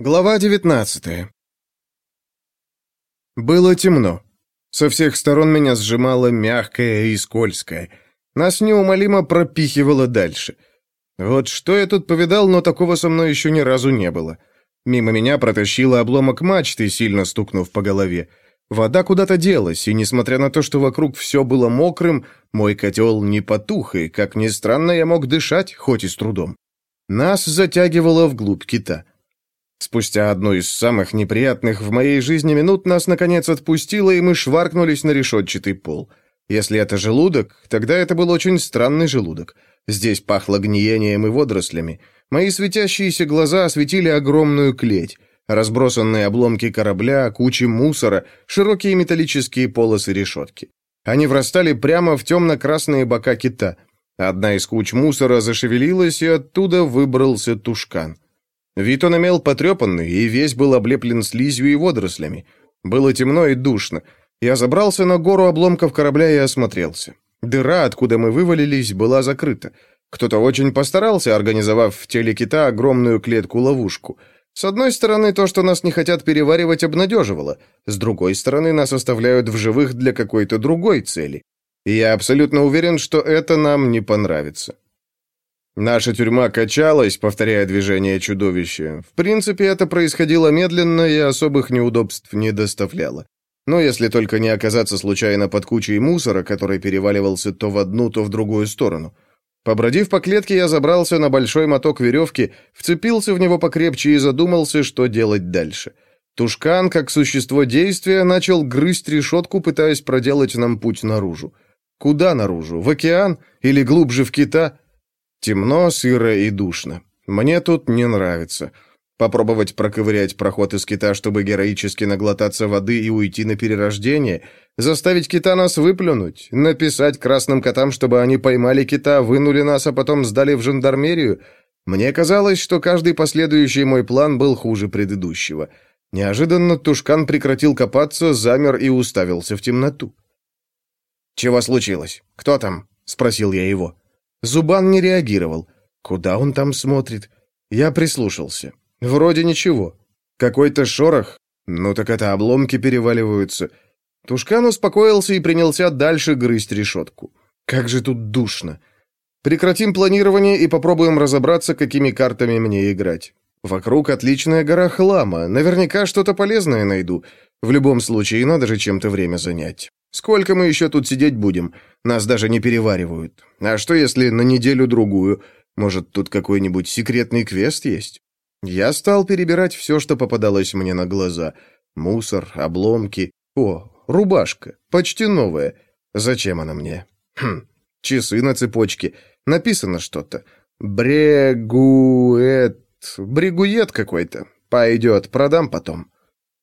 Глава 19 Было темно. Со всех сторон меня сжимало мягкое и скользкое. Нас неумолимо пропихивало дальше. Вот что я тут повидал, но такого со мной еще ни разу не было. Мимо меня протащило обломок мачты, сильно стукнув по голове. Вода куда-то делась, и несмотря на то, что вокруг все было мокрым, мой котел не потух, и, как ни странно, я мог дышать, хоть и с трудом. Нас затягивало вглубь кита. Спустя одну из самых неприятных в моей жизни минут нас, наконец, отпустило, и мы шваркнулись на решетчатый пол. Если это желудок, тогда это был очень странный желудок. Здесь пахло гниением и водорослями. Мои светящиеся глаза осветили огромную клеть. Разбросанные обломки корабля, кучи мусора, широкие металлические полосы решетки. Они врастали прямо в темно-красные бока кита. Одна из куч мусора зашевелилась, и оттуда выбрался тушкан. Вид он имел потрепанный, и весь был облеплен слизью и водорослями. Было темно и душно. Я забрался на гору обломков корабля и осмотрелся. Дыра, откуда мы вывалились, была закрыта. Кто-то очень постарался, организовав в теле кита огромную клетку-ловушку. С одной стороны, то, что нас не хотят переваривать, обнадеживало. С другой стороны, нас оставляют в живых для какой-то другой цели. И я абсолютно уверен, что это нам не понравится. Наша тюрьма качалась, повторяя движение чудовища. В принципе, это происходило медленно и особых неудобств не доставляло. Но если только не оказаться случайно под кучей мусора, который переваливался то в одну, то в другую сторону. Побродив по клетке, я забрался на большой моток веревки, вцепился в него покрепче и задумался, что делать дальше. Тушкан, как существо действия, начал грызть решетку, пытаясь проделать нам путь наружу. Куда наружу? В океан? Или глубже в кита? Темно, сыро и душно. Мне тут не нравится. Попробовать проковырять проход из кита, чтобы героически наглотаться воды и уйти на перерождение, заставить кита нас выплюнуть, написать красным котам, чтобы они поймали кита, вынули нас, а потом сдали в жандармерию. Мне казалось, что каждый последующий мой план был хуже предыдущего. Неожиданно Тушкан прекратил копаться, замер и уставился в темноту. «Чего случилось? Кто там?» — спросил я его. Зубан не реагировал. Куда он там смотрит? Я прислушался. Вроде ничего. Какой-то шорох. Ну так это обломки переваливаются. Тушкан успокоился и принялся дальше грызть решетку. Как же тут душно. Прекратим планирование и попробуем разобраться, какими картами мне играть. Вокруг отличная гора хлама. Наверняка что-то полезное найду. В любом случае, надо же чем-то время занять. Сколько мы еще тут сидеть будем? Нас даже не переваривают. А что, если на неделю-другую? Может, тут какой-нибудь секретный квест есть? Я стал перебирать все, что попадалось мне на глаза. Мусор, обломки. О, рубашка, почти новая. Зачем она мне? Хм, часы на цепочке. Написано что-то. Брегуэт... Брегует какой-то. Пойдет, продам потом.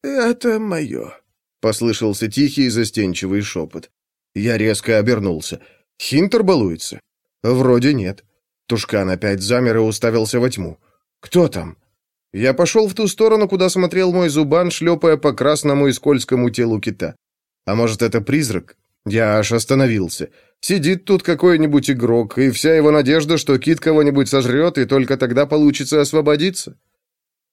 «Это мое», Послышался тихий застенчивый шепот. Я резко обернулся. Хинтер балуется? Вроде нет. Тушкан опять замер и уставился во тьму. Кто там? Я пошел в ту сторону, куда смотрел мой зубан, шлепая по красному и скользкому телу кита. А может, это призрак? Я аж остановился. Сидит тут какой-нибудь игрок, и вся его надежда, что кит кого-нибудь сожрет, и только тогда получится освободиться.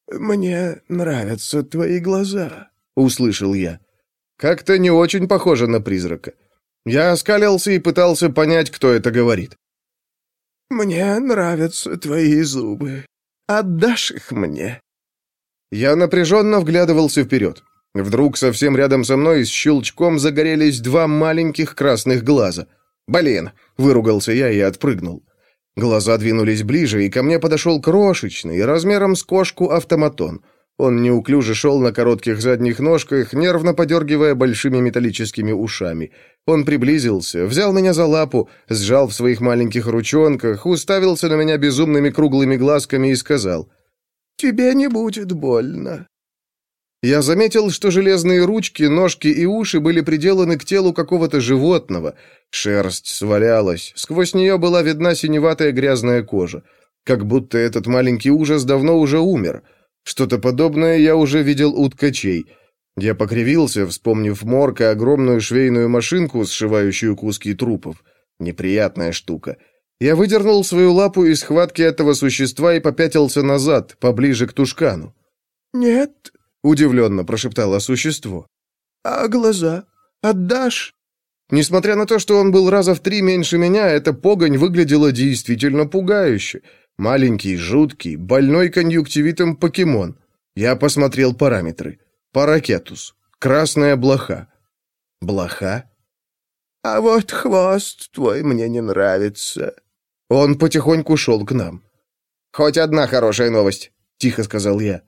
«Мне нравятся твои глаза», — услышал я. Как-то не очень похоже на призрака. Я оскалился и пытался понять, кто это говорит. «Мне нравятся твои зубы. Отдашь их мне?» Я напряженно вглядывался вперед. Вдруг совсем рядом со мной с щелчком загорелись два маленьких красных глаза. «Блин!» — выругался я и отпрыгнул. Глаза двинулись ближе, и ко мне подошел крошечный, размером с кошку автоматон. Он неуклюже шел на коротких задних ножках, нервно подергивая большими металлическими ушами. Он приблизился, взял меня за лапу, сжал в своих маленьких ручонках, уставился на меня безумными круглыми глазками и сказал «Тебе не будет больно». Я заметил, что железные ручки, ножки и уши были приделаны к телу какого-то животного. Шерсть свалялась, сквозь нее была видна синеватая грязная кожа. Как будто этот маленький ужас давно уже умер — что-то подобное я уже видел у ткачей. Я покривился, вспомнив морг и огромную швейную машинку, сшивающую куски трупов. Неприятная штука. Я выдернул свою лапу из схватки этого существа и попятился назад, поближе к тушкану. «Нет», — удивленно прошептало существо. «А глаза? Отдашь?» Несмотря на то, что он был раза в три меньше меня, эта погонь выглядела действительно пугающе. Маленький, жуткий, больной конъюнктивитом покемон. Я посмотрел параметры. Паракетус. Красная блоха. Блоха? «А вот хвост твой мне не нравится». Он потихоньку шел к нам. «Хоть одна хорошая новость», — тихо сказал я.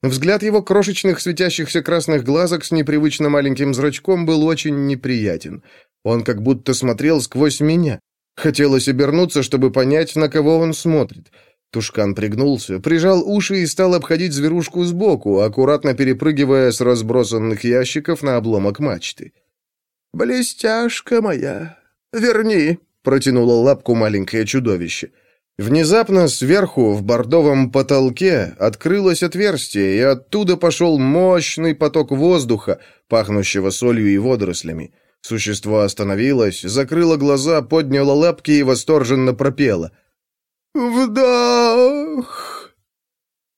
Взгляд его крошечных светящихся красных глазок с непривычно маленьким зрачком был очень неприятен. Он как будто смотрел сквозь меня. Хотелось обернуться, чтобы понять, на кого он смотрит. Тушкан пригнулся, прижал уши и стал обходить зверушку сбоку, аккуратно перепрыгивая с разбросанных ящиков на обломок мачты. «Блестяшка моя, верни!» — протянуло лапку маленькое чудовище. Внезапно сверху, в бордовом потолке, открылось отверстие, и оттуда пошел мощный поток воздуха, пахнущего солью и водорослями. Существо остановилось, закрыло глаза, подняло лапки и восторженно пропело. «Вдох!»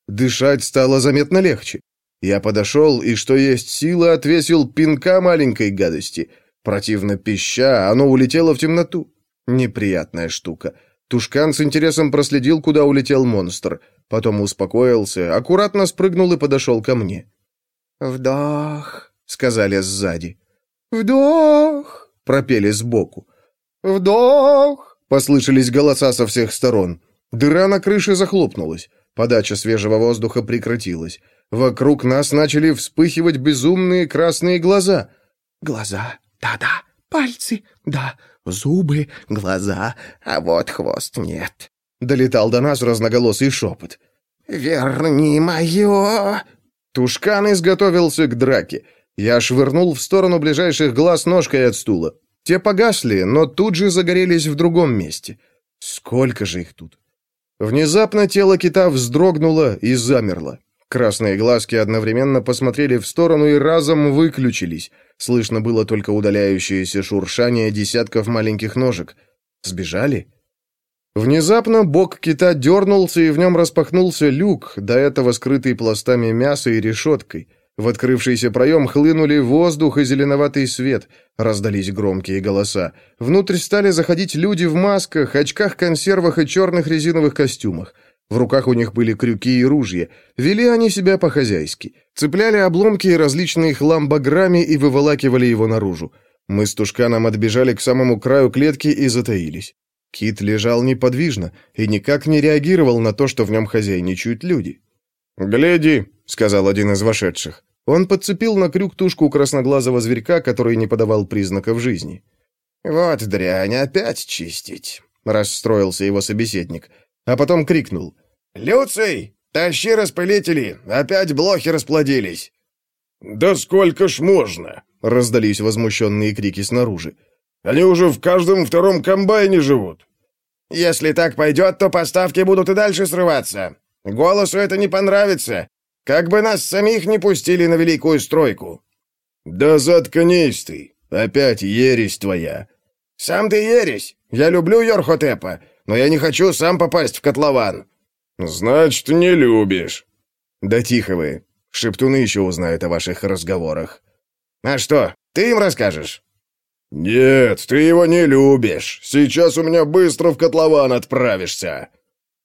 Дышать стало заметно легче. Я подошел и, что есть силы, отвесил пинка маленькой гадости. Противно пища, оно улетело в темноту. Неприятная штука. Тушкан с интересом проследил, куда улетел монстр. Потом успокоился, аккуратно спрыгнул и подошел ко мне. «Вдох», — сказали сзади. «Вдох», — пропели сбоку. «Вдох», — послышались голоса со всех сторон. Дыра на крыше захлопнулась. Подача свежего воздуха прекратилась. Вокруг нас начали вспыхивать безумные красные глаза. «Глаза, да-да, пальцы, да, Зубы, глаза, а вот хвост нет. Долетал до нас разноголосый шепот. «Верни мое!» Тушкан изготовился к драке. Я швырнул в сторону ближайших глаз ножкой от стула. Те погасли, но тут же загорелись в другом месте. Сколько же их тут? Внезапно тело кита вздрогнуло и замерло. Красные глазки одновременно посмотрели в сторону и разом выключились. Слышно было только удаляющееся шуршание десятков маленьких ножек. Сбежали? Внезапно бок кита дернулся, и в нем распахнулся люк, до этого скрытый пластами мяса и решеткой. В открывшийся проем хлынули воздух и зеленоватый свет. Раздались громкие голоса. Внутрь стали заходить люди в масках, очках-консервах и черных резиновых костюмах. В руках у них были крюки и ружья. Вели они себя по-хозяйски. Цепляли обломки и различные хлам баграми и выволакивали его наружу. Мы с Тушканом отбежали к самому краю клетки и затаились. Кит лежал неподвижно и никак не реагировал на то, что в нем хозяйничают люди. «Гляди», — сказал один из вошедших. Он подцепил на крюк тушку красноглазого зверька, который не подавал признаков жизни. «Вот дрянь, опять чистить», — расстроился его собеседник а потом крикнул. «Люций, тащи распылители, опять блохи расплодились!» «Да сколько ж можно?» — раздались возмущенные крики снаружи. «Они уже в каждом втором комбайне живут». «Если так пойдет, то поставки будут и дальше срываться. Голосу это не понравится. Как бы нас самих не пустили на великую стройку». «Да заткнись ты! Опять ересь твоя!» «Сам ты ересь! Я люблю Йорхотепа, но я не хочу сам попасть в котлован». «Значит, не любишь». «Да тихо вы. Шептуны еще узнают о ваших разговорах». «А что, ты им расскажешь?» «Нет, ты его не любишь. Сейчас у меня быстро в котлован отправишься».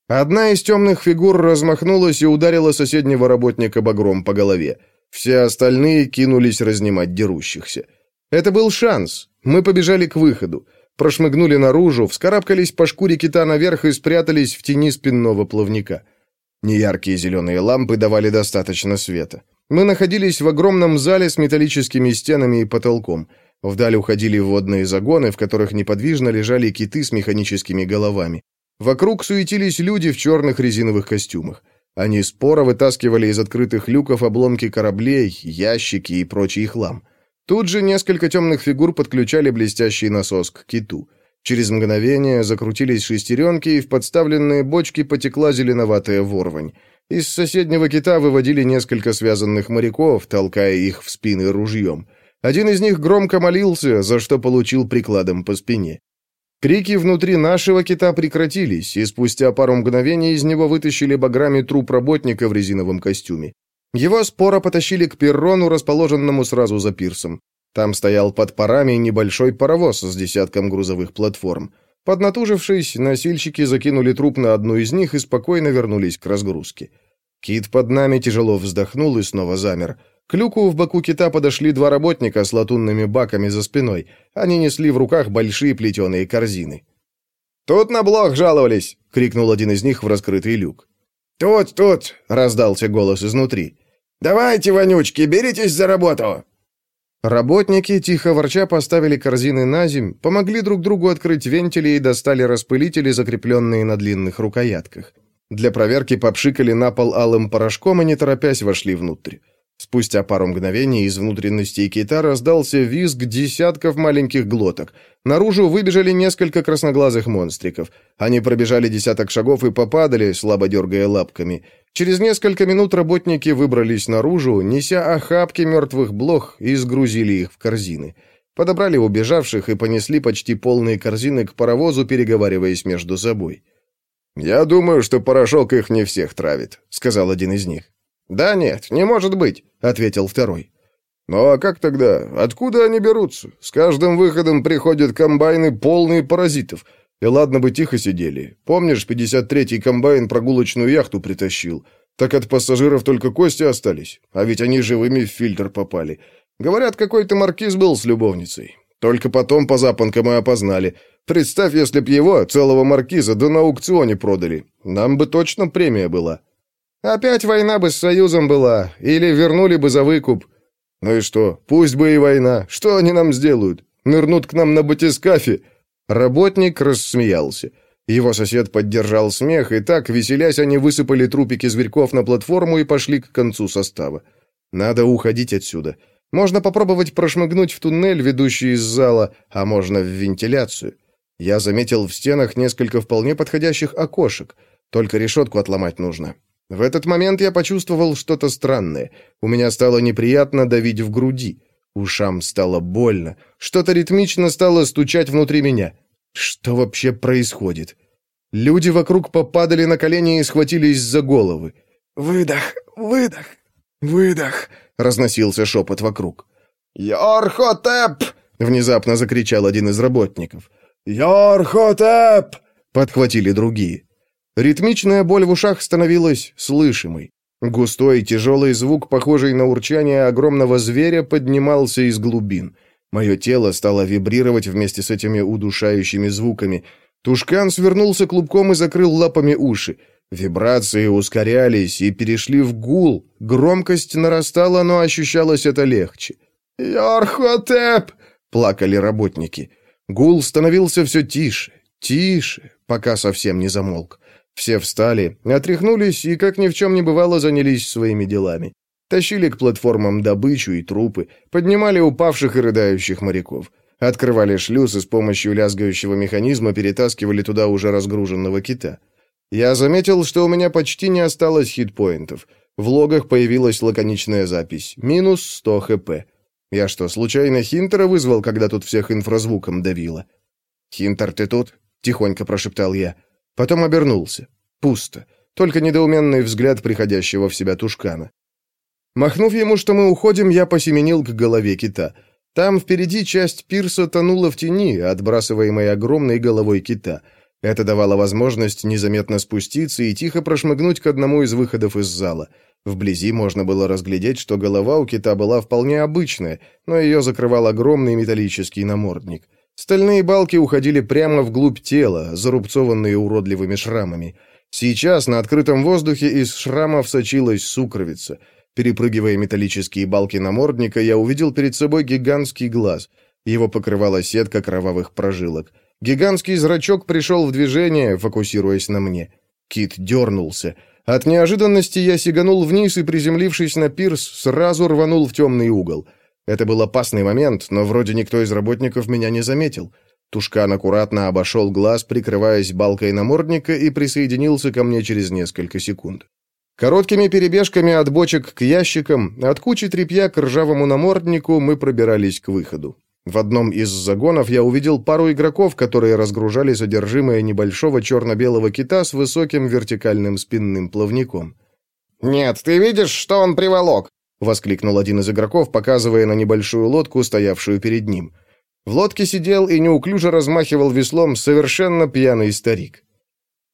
Одна из темных фигур размахнулась и ударила соседнего работника багром по голове. Все остальные кинулись разнимать дерущихся. Это был шанс. Мы побежали к выходу прошмыгнули наружу, вскарабкались по шкуре кита наверх и спрятались в тени спинного плавника. Неяркие зеленые лампы давали достаточно света. Мы находились в огромном зале с металлическими стенами и потолком. Вдаль уходили водные загоны, в которых неподвижно лежали киты с механическими головами. Вокруг суетились люди в черных резиновых костюмах. Они споро вытаскивали из открытых люков обломки кораблей, ящики и прочий хлам. Тут же несколько темных фигур подключали блестящий насос к киту. Через мгновение закрутились шестеренки, и в подставленные бочки потекла зеленоватая ворвань. Из соседнего кита выводили несколько связанных моряков, толкая их в спины ружьем. Один из них громко молился, за что получил прикладом по спине. Крики внутри нашего кита прекратились, и спустя пару мгновений из него вытащили баграми труп работника в резиновом костюме. Его споро потащили к перрону, расположенному сразу за пирсом. Там стоял под парами небольшой паровоз с десятком грузовых платформ. Поднатужившись, носильщики закинули труп на одну из них и спокойно вернулись к разгрузке. Кит под нами тяжело вздохнул и снова замер. К люку в боку кита подошли два работника с латунными баками за спиной. Они несли в руках большие плетеные корзины. «Тут на блок жаловались!» — крикнул один из них в раскрытый люк. «Тут, тут!» — раздался голос изнутри. «Давайте, вонючки, беритесь за работу!» Работники, тихо ворча, поставили корзины на земь, помогли друг другу открыть вентили и достали распылители, закрепленные на длинных рукоятках. Для проверки попшикали на пол алым порошком и, не торопясь, вошли внутрь. Спустя пару мгновений из внутренностей кита раздался визг десятков маленьких глоток. Наружу выбежали несколько красноглазых монстриков. Они пробежали десяток шагов и попадали, слабо дергая лапками. Через несколько минут работники выбрались наружу, неся охапки мертвых блох, и сгрузили их в корзины. Подобрали убежавших и понесли почти полные корзины к паровозу, переговариваясь между собой. «Я думаю, что порошок их не всех травит», — сказал один из них. «Да нет, не может быть», — ответил второй. «Ну а как тогда? Откуда они берутся? С каждым выходом приходят комбайны, полные паразитов. И ладно бы тихо сидели. Помнишь, 53-й комбайн прогулочную яхту притащил? Так от пассажиров только кости остались. А ведь они живыми в фильтр попали. Говорят, какой-то маркиз был с любовницей. Только потом по запонкам и опознали. Представь, если б его, целого маркиза, да на аукционе продали. Нам бы точно премия была». Опять война бы с Союзом была, или вернули бы за выкуп. Ну и что? Пусть бы и война. Что они нам сделают? Нырнут к нам на батискафе?» Работник рассмеялся. Его сосед поддержал смех, и так, веселясь, они высыпали трупики зверьков на платформу и пошли к концу состава. Надо уходить отсюда. Можно попробовать прошмыгнуть в туннель, ведущий из зала, а можно в вентиляцию. Я заметил в стенах несколько вполне подходящих окошек. Только решетку отломать нужно. В этот момент я почувствовал что-то странное. У меня стало неприятно давить в груди. Ушам стало больно. Что-то ритмично стало стучать внутри меня. Что вообще происходит? Люди вокруг попадали на колени и схватились за головы. «Выдох, выдох, выдох», — разносился шепот вокруг. «Йорхотеп!» — внезапно закричал один из работников. «Йорхотеп!» — подхватили другие. Ритмичная боль в ушах становилась слышимой. Густой тяжелый звук, похожий на урчание огромного зверя, поднимался из глубин. Мое тело стало вибрировать вместе с этими удушающими звуками. Тушкан свернулся клубком и закрыл лапами уши. Вибрации ускорялись и перешли в гул. Громкость нарастала, но ощущалось это легче. «Йорхотеп!» — плакали работники. Гул становился все тише, тише, пока совсем не замолк. Все встали, отряхнулись и, как ни в чем не бывало, занялись своими делами. Тащили к платформам добычу и трупы, поднимали упавших и рыдающих моряков. Открывали шлюз и с помощью лязгающего механизма перетаскивали туда уже разгруженного кита. Я заметил, что у меня почти не осталось хитпоинтов. В логах появилась лаконичная запись «Минус 100 хп». Я что, случайно Хинтера вызвал, когда тут всех инфразвуком давило? «Хинтер, ты тут?» — тихонько прошептал я. Потом обернулся. Пусто. Только недоуменный взгляд приходящего в себя тушкана. Махнув ему, что мы уходим, я посеменил к голове кита. Там впереди часть пирса тонула в тени, отбрасываемой огромной головой кита. Это давало возможность незаметно спуститься и тихо прошмыгнуть к одному из выходов из зала. Вблизи можно было разглядеть, что голова у кита была вполне обычная, но ее закрывал огромный металлический намордник. Стальные балки уходили прямо вглубь тела, зарубцованные уродливыми шрамами. Сейчас на открытом воздухе из шрамов сочилась сукровица. Перепрыгивая металлические балки намордника, я увидел перед собой гигантский глаз. Его покрывала сетка кровавых прожилок. Гигантский зрачок пришел в движение, фокусируясь на мне. Кит дернулся. От неожиданности я сиганул вниз и, приземлившись на пирс, сразу рванул в темный угол — это был опасный момент, но вроде никто из работников меня не заметил. Тушкан аккуратно обошел глаз, прикрываясь балкой намордника, и присоединился ко мне через несколько секунд. Короткими перебежками от бочек к ящикам, от кучи тряпья к ржавому наморднику мы пробирались к выходу. В одном из загонов я увидел пару игроков, которые разгружали содержимое небольшого черно-белого кита с высоким вертикальным спинным плавником. «Нет, ты видишь, что он приволок?» — воскликнул один из игроков, показывая на небольшую лодку, стоявшую перед ним. В лодке сидел и неуклюже размахивал веслом совершенно пьяный старик.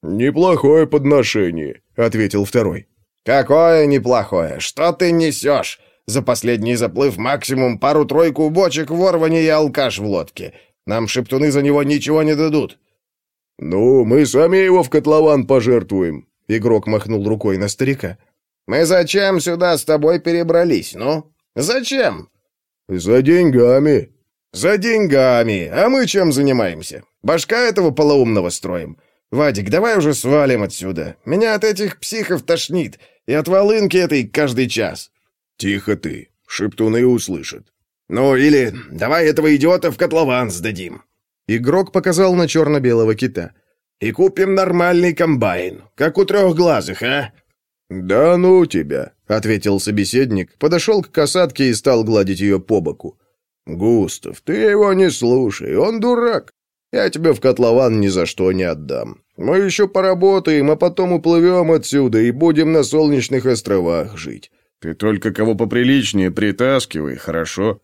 «Неплохое подношение», — ответил второй. «Какое неплохое? Что ты несешь? За последний заплыв максимум пару-тройку бочек ворвани и алкаш в лодке. Нам шептуны за него ничего не дадут». «Ну, мы сами его в котлован пожертвуем», — игрок махнул рукой на старика. «Мы зачем сюда с тобой перебрались, ну? Зачем?» «За деньгами». «За деньгами. А мы чем занимаемся? Башка этого полоумного строим. Вадик, давай уже свалим отсюда. Меня от этих психов тошнит. И от волынки этой каждый час». «Тихо ты. Шептуны услышат». «Ну или давай этого идиота в котлован сдадим». Игрок показал на черно-белого кита. «И купим нормальный комбайн, как у трехглазых, а?» «Да ну тебя», — ответил собеседник, подошел к касатке и стал гладить ее по боку. «Густав, ты его не слушай, он дурак. Я тебе в котлован ни за что не отдам. Мы еще поработаем, а потом уплывем отсюда и будем на солнечных островах жить. Ты только кого поприличнее притаскивай, хорошо?»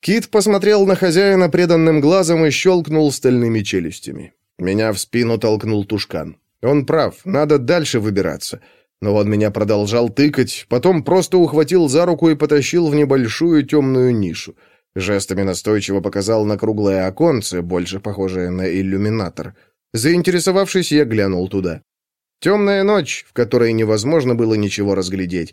Кит посмотрел на хозяина преданным глазом и щелкнул стальными челюстями. Меня в спину толкнул Тушкан. Он прав, надо дальше выбираться. Но он меня продолжал тыкать, потом просто ухватил за руку и потащил в небольшую темную нишу. Жестами настойчиво показал на круглое оконце, больше похожее на иллюминатор. Заинтересовавшись, я глянул туда. Темная ночь, в которой невозможно было ничего разглядеть.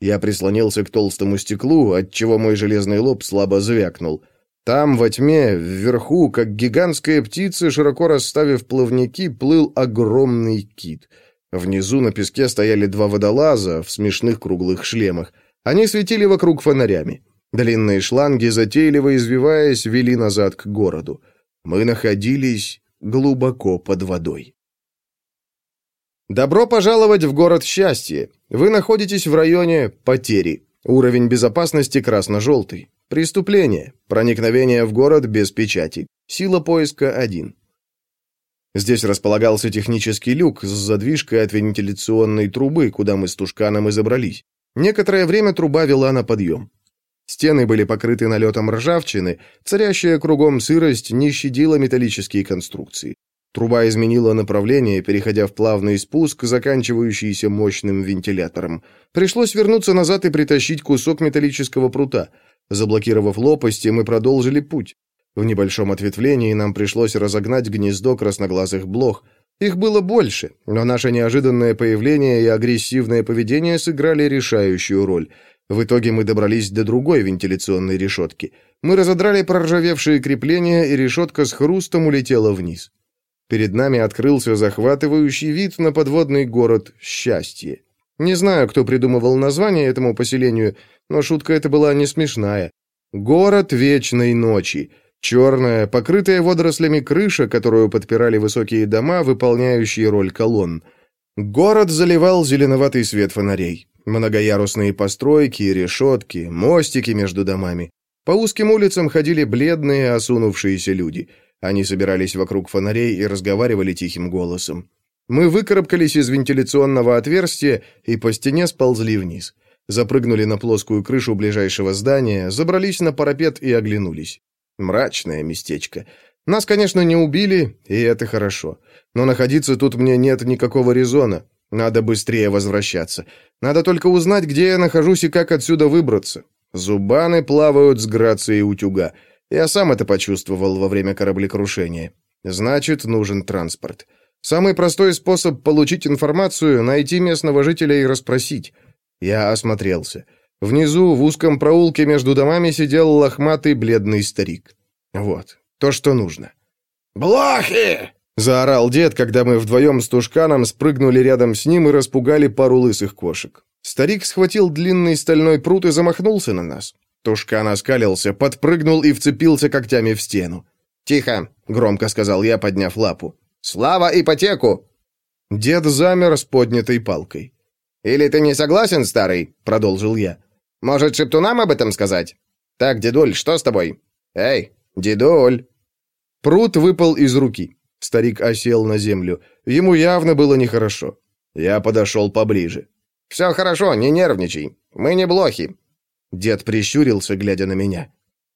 Я прислонился к толстому стеклу, отчего мой железный лоб слабо звякнул. Там, во тьме, вверху, как гигантская птица, широко расставив плавники, плыл огромный кит. Внизу на песке стояли два водолаза в смешных круглых шлемах. Они светили вокруг фонарями. Длинные шланги, затейливо извиваясь, вели назад к городу. Мы находились глубоко под водой. Добро пожаловать в город счастья. Вы находитесь в районе потери. Уровень безопасности красно-желтый. Преступление. Проникновение в город без печати. Сила поиска 1. Здесь располагался технический люк с задвижкой от вентиляционной трубы, куда мы с Тушканом и забрались. Некоторое время труба вела на подъем. Стены были покрыты налетом ржавчины, царящая кругом сырость не щадила металлические конструкции. Труба изменила направление, переходя в плавный спуск, заканчивающийся мощным вентилятором. Пришлось вернуться назад и притащить кусок металлического прута. Заблокировав лопасти, мы продолжили путь. В небольшом ответвлении нам пришлось разогнать гнездо красноглазых блох. Их было больше, но наше неожиданное появление и агрессивное поведение сыграли решающую роль. В итоге мы добрались до другой вентиляционной решетки. Мы разодрали проржавевшие крепления, и решетка с хрустом улетела вниз. Перед нами открылся захватывающий вид на подводный город Счастье. Не знаю, кто придумывал название этому поселению, но шутка эта была не смешная. Город вечной ночи. Черная, покрытая водорослями крыша, которую подпирали высокие дома, выполняющие роль колонн. Город заливал зеленоватый свет фонарей. Многоярусные постройки, решетки, мостики между домами. По узким улицам ходили бледные, осунувшиеся люди – они собирались вокруг фонарей и разговаривали тихим голосом. Мы выкарабкались из вентиляционного отверстия и по стене сползли вниз. Запрыгнули на плоскую крышу ближайшего здания, забрались на парапет и оглянулись. Мрачное местечко. Нас, конечно, не убили, и это хорошо. Но находиться тут мне нет никакого резона. Надо быстрее возвращаться. Надо только узнать, где я нахожусь и как отсюда выбраться. Зубаны плавают с грацией утюга. Я сам это почувствовал во время кораблекрушения. Значит, нужен транспорт. Самый простой способ получить информацию — найти местного жителя и расспросить. Я осмотрелся. Внизу, в узком проулке между домами, сидел лохматый бледный старик. Вот, то, что нужно. «Блохи!» — заорал дед, когда мы вдвоем с Тушканом спрыгнули рядом с ним и распугали пару лысых кошек. Старик схватил длинный стальной прут и замахнулся на нас. Тушкан оскалился, подпрыгнул и вцепился когтями в стену. «Тихо!» — громко сказал я, подняв лапу. «Слава ипотеку!» Дед замер с поднятой палкой. «Или ты не согласен, старый?» — продолжил я. «Может, шептунам об этом сказать?» «Так, дедуль, что с тобой?» «Эй, дедуль!» Прут выпал из руки. Старик осел на землю. Ему явно было нехорошо. Я подошел поближе. Все хорошо, не нервничай. Мы не блохи». Дед прищурился, глядя на меня.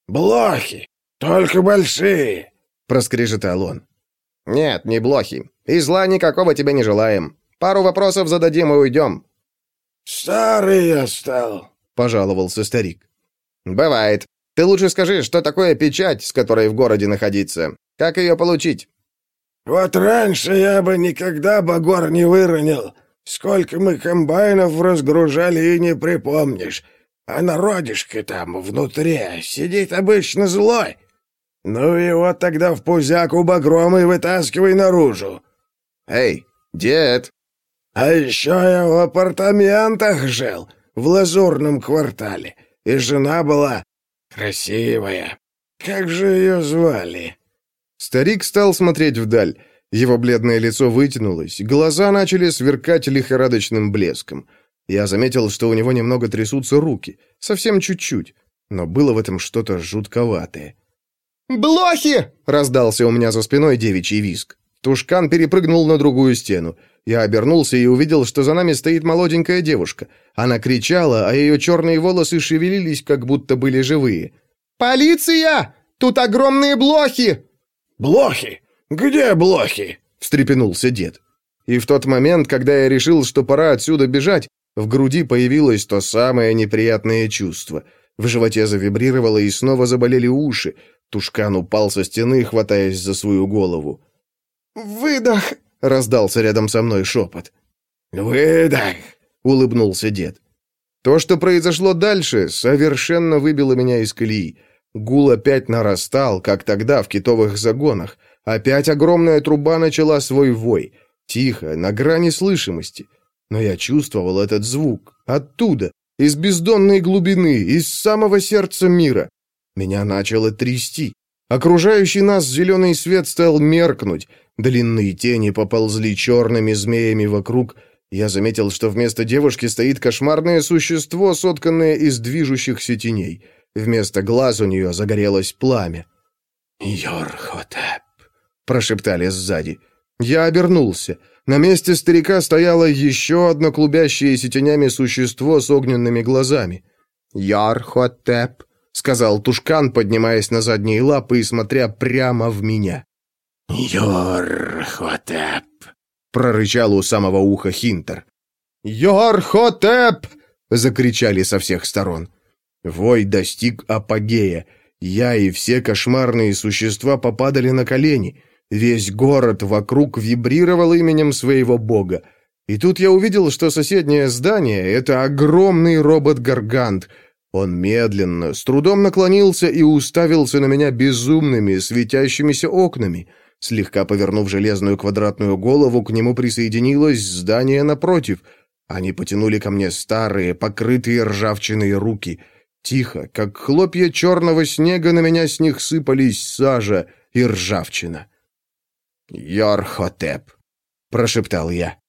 «Блохи! Только большие!» — проскрежетал он. «Нет, не блохи. И зла никакого тебе не желаем. Пару вопросов зададим и уйдем». «Старый я стал», — пожаловался старик. «Бывает. Ты лучше скажи, что такое печать, с которой в городе находиться? Как ее получить?» «Вот раньше я бы никогда багор не выронил. Сколько мы комбайнов разгружали и не припомнишь. А народишко там внутри сидит обычно злой. Ну и вот тогда в пузяку багром и вытаскивай наружу». «Эй, дед!» «А еще я в апартаментах жил, в лазурном квартале, и жена была красивая. Как же ее звали?» Старик стал смотреть вдаль. Его бледное лицо вытянулось, глаза начали сверкать лихорадочным блеском. Я заметил, что у него немного трясутся руки, совсем чуть-чуть, но было в этом что-то жутковатое. «Блохи!» — раздался у меня за спиной девичий виск. Тушкан перепрыгнул на другую стену. Я обернулся и увидел, что за нами стоит молоденькая девушка. Она кричала, а ее черные волосы шевелились, как будто были живые. «Полиция! Тут огромные блохи!» «Блохи! «Где блохи?» — встрепенулся дед. И в тот момент, когда я решил, что пора отсюда бежать, в груди появилось то самое неприятное чувство. В животе завибрировало и снова заболели уши. Тушкан упал со стены, хватаясь за свою голову. «Выдох!» — раздался рядом со мной шепот. «Выдох!» — улыбнулся дед. То, что произошло дальше, совершенно выбило меня из колеи. Гул опять нарастал, как тогда в китовых загонах — Опять огромная труба начала свой вой. Тихо, на грани слышимости. Но я чувствовал этот звук. Оттуда, из бездонной глубины, из самого сердца мира. Меня начало трясти. Окружающий нас зеленый свет стал меркнуть. Длинные тени поползли черными змеями вокруг. Я заметил, что вместо девушки стоит кошмарное существо, сотканное из движущихся теней. Вместо глаз у нее загорелось пламя. «Йорхотеп», прошептали сзади. Я обернулся. На месте старика стояло еще одно клубящееся тенями существо с огненными глазами. «Ярхотеп», — сказал Тушкан, поднимаясь на задние лапы и смотря прямо в меня. «Йорхотеп», — прорычал у самого уха Хинтер. «Йорхотеп!» — закричали со всех сторон. Вой достиг апогея. Я и все кошмарные существа попадали на колени. Весь город вокруг вибрировал именем своего бога. И тут я увидел, что соседнее здание — это огромный робот-гаргант. Он медленно, с трудом наклонился и уставился на меня безумными, светящимися окнами. Слегка повернув железную квадратную голову, к нему присоединилось здание напротив. Они потянули ко мне старые, покрытые ржавчиной руки. Тихо, как хлопья черного снега, на меня с них сыпались сажа и ржавчина. «Йорхотеп», — прошептал я.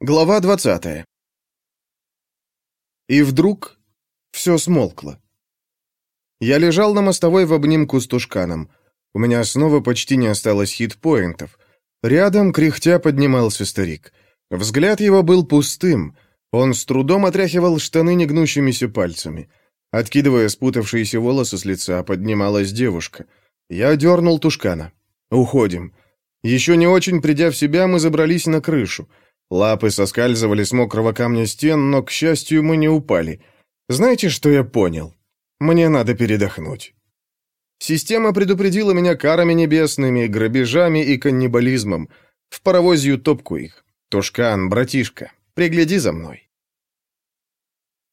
Глава двадцатая. И вдруг все смолкло. Я лежал на мостовой в обнимку с тушканом. У меня снова почти не осталось хит-поинтов. Рядом, кряхтя, поднимался старик. Взгляд его был пустым. Он с трудом отряхивал штаны негнущимися пальцами. Откидывая спутавшиеся волосы с лица, поднималась девушка — я дернул Тушкана. «Уходим». Еще не очень придя в себя, мы забрались на крышу. Лапы соскальзывали с мокрого камня стен, но, к счастью, мы не упали. Знаете, что я понял? Мне надо передохнуть. Система предупредила меня карами небесными, грабежами и каннибализмом. В паровозью топку их. Тушкан, братишка, пригляди за мной.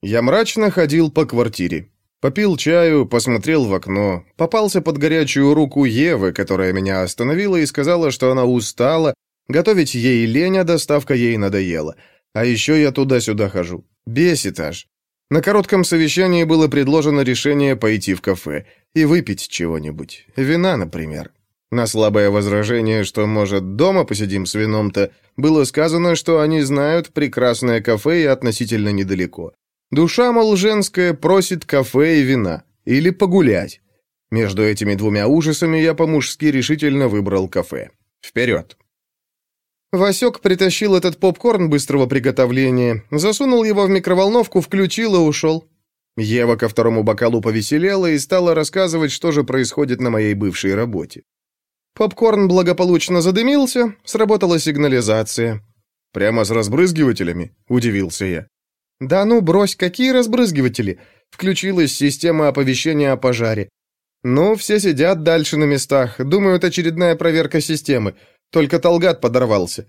Я мрачно ходил по квартире. Попил чаю, посмотрел в окно, попался под горячую руку Евы, которая меня остановила и сказала, что она устала, готовить ей лень, а доставка ей надоела. А еще я туда-сюда хожу. Бесит аж. На коротком совещании было предложено решение пойти в кафе и выпить чего-нибудь. Вина, например. На слабое возражение, что, может, дома посидим с вином-то, было сказано, что они знают прекрасное кафе и относительно недалеко. Душа, мол, женская, просит кафе и вина. Или погулять. Между этими двумя ужасами я по-мужски решительно выбрал кафе. Вперед. Васек притащил этот попкорн быстрого приготовления, засунул его в микроволновку, включил и ушел. Ева ко второму бокалу повеселела и стала рассказывать, что же происходит на моей бывшей работе. Попкорн благополучно задымился, сработала сигнализация. «Прямо с разбрызгивателями?» – удивился я. «Да ну, брось, какие разбрызгиватели?» Включилась система оповещения о пожаре. Ну, все сидят дальше на местах, думают, очередная проверка системы. Только Талгат подорвался.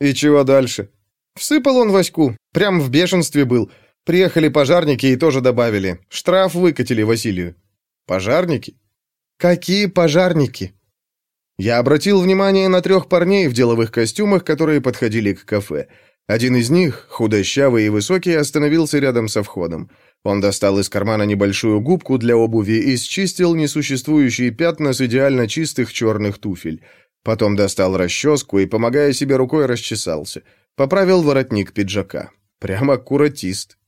И чего дальше? Всыпал он Ваську, прям в бешенстве был. Приехали пожарники и тоже добавили. Штраф выкатили Василию. Пожарники? Какие пожарники? Я обратил внимание на трех парней в деловых костюмах, которые подходили к кафе. Один из них, худощавый и высокий, остановился рядом со входом. Он достал из кармана небольшую губку для обуви и счистил несуществующие пятна с идеально чистых черных туфель. Потом достал расческу и, помогая себе рукой, расчесался. Поправил воротник пиджака. Прямо куратист.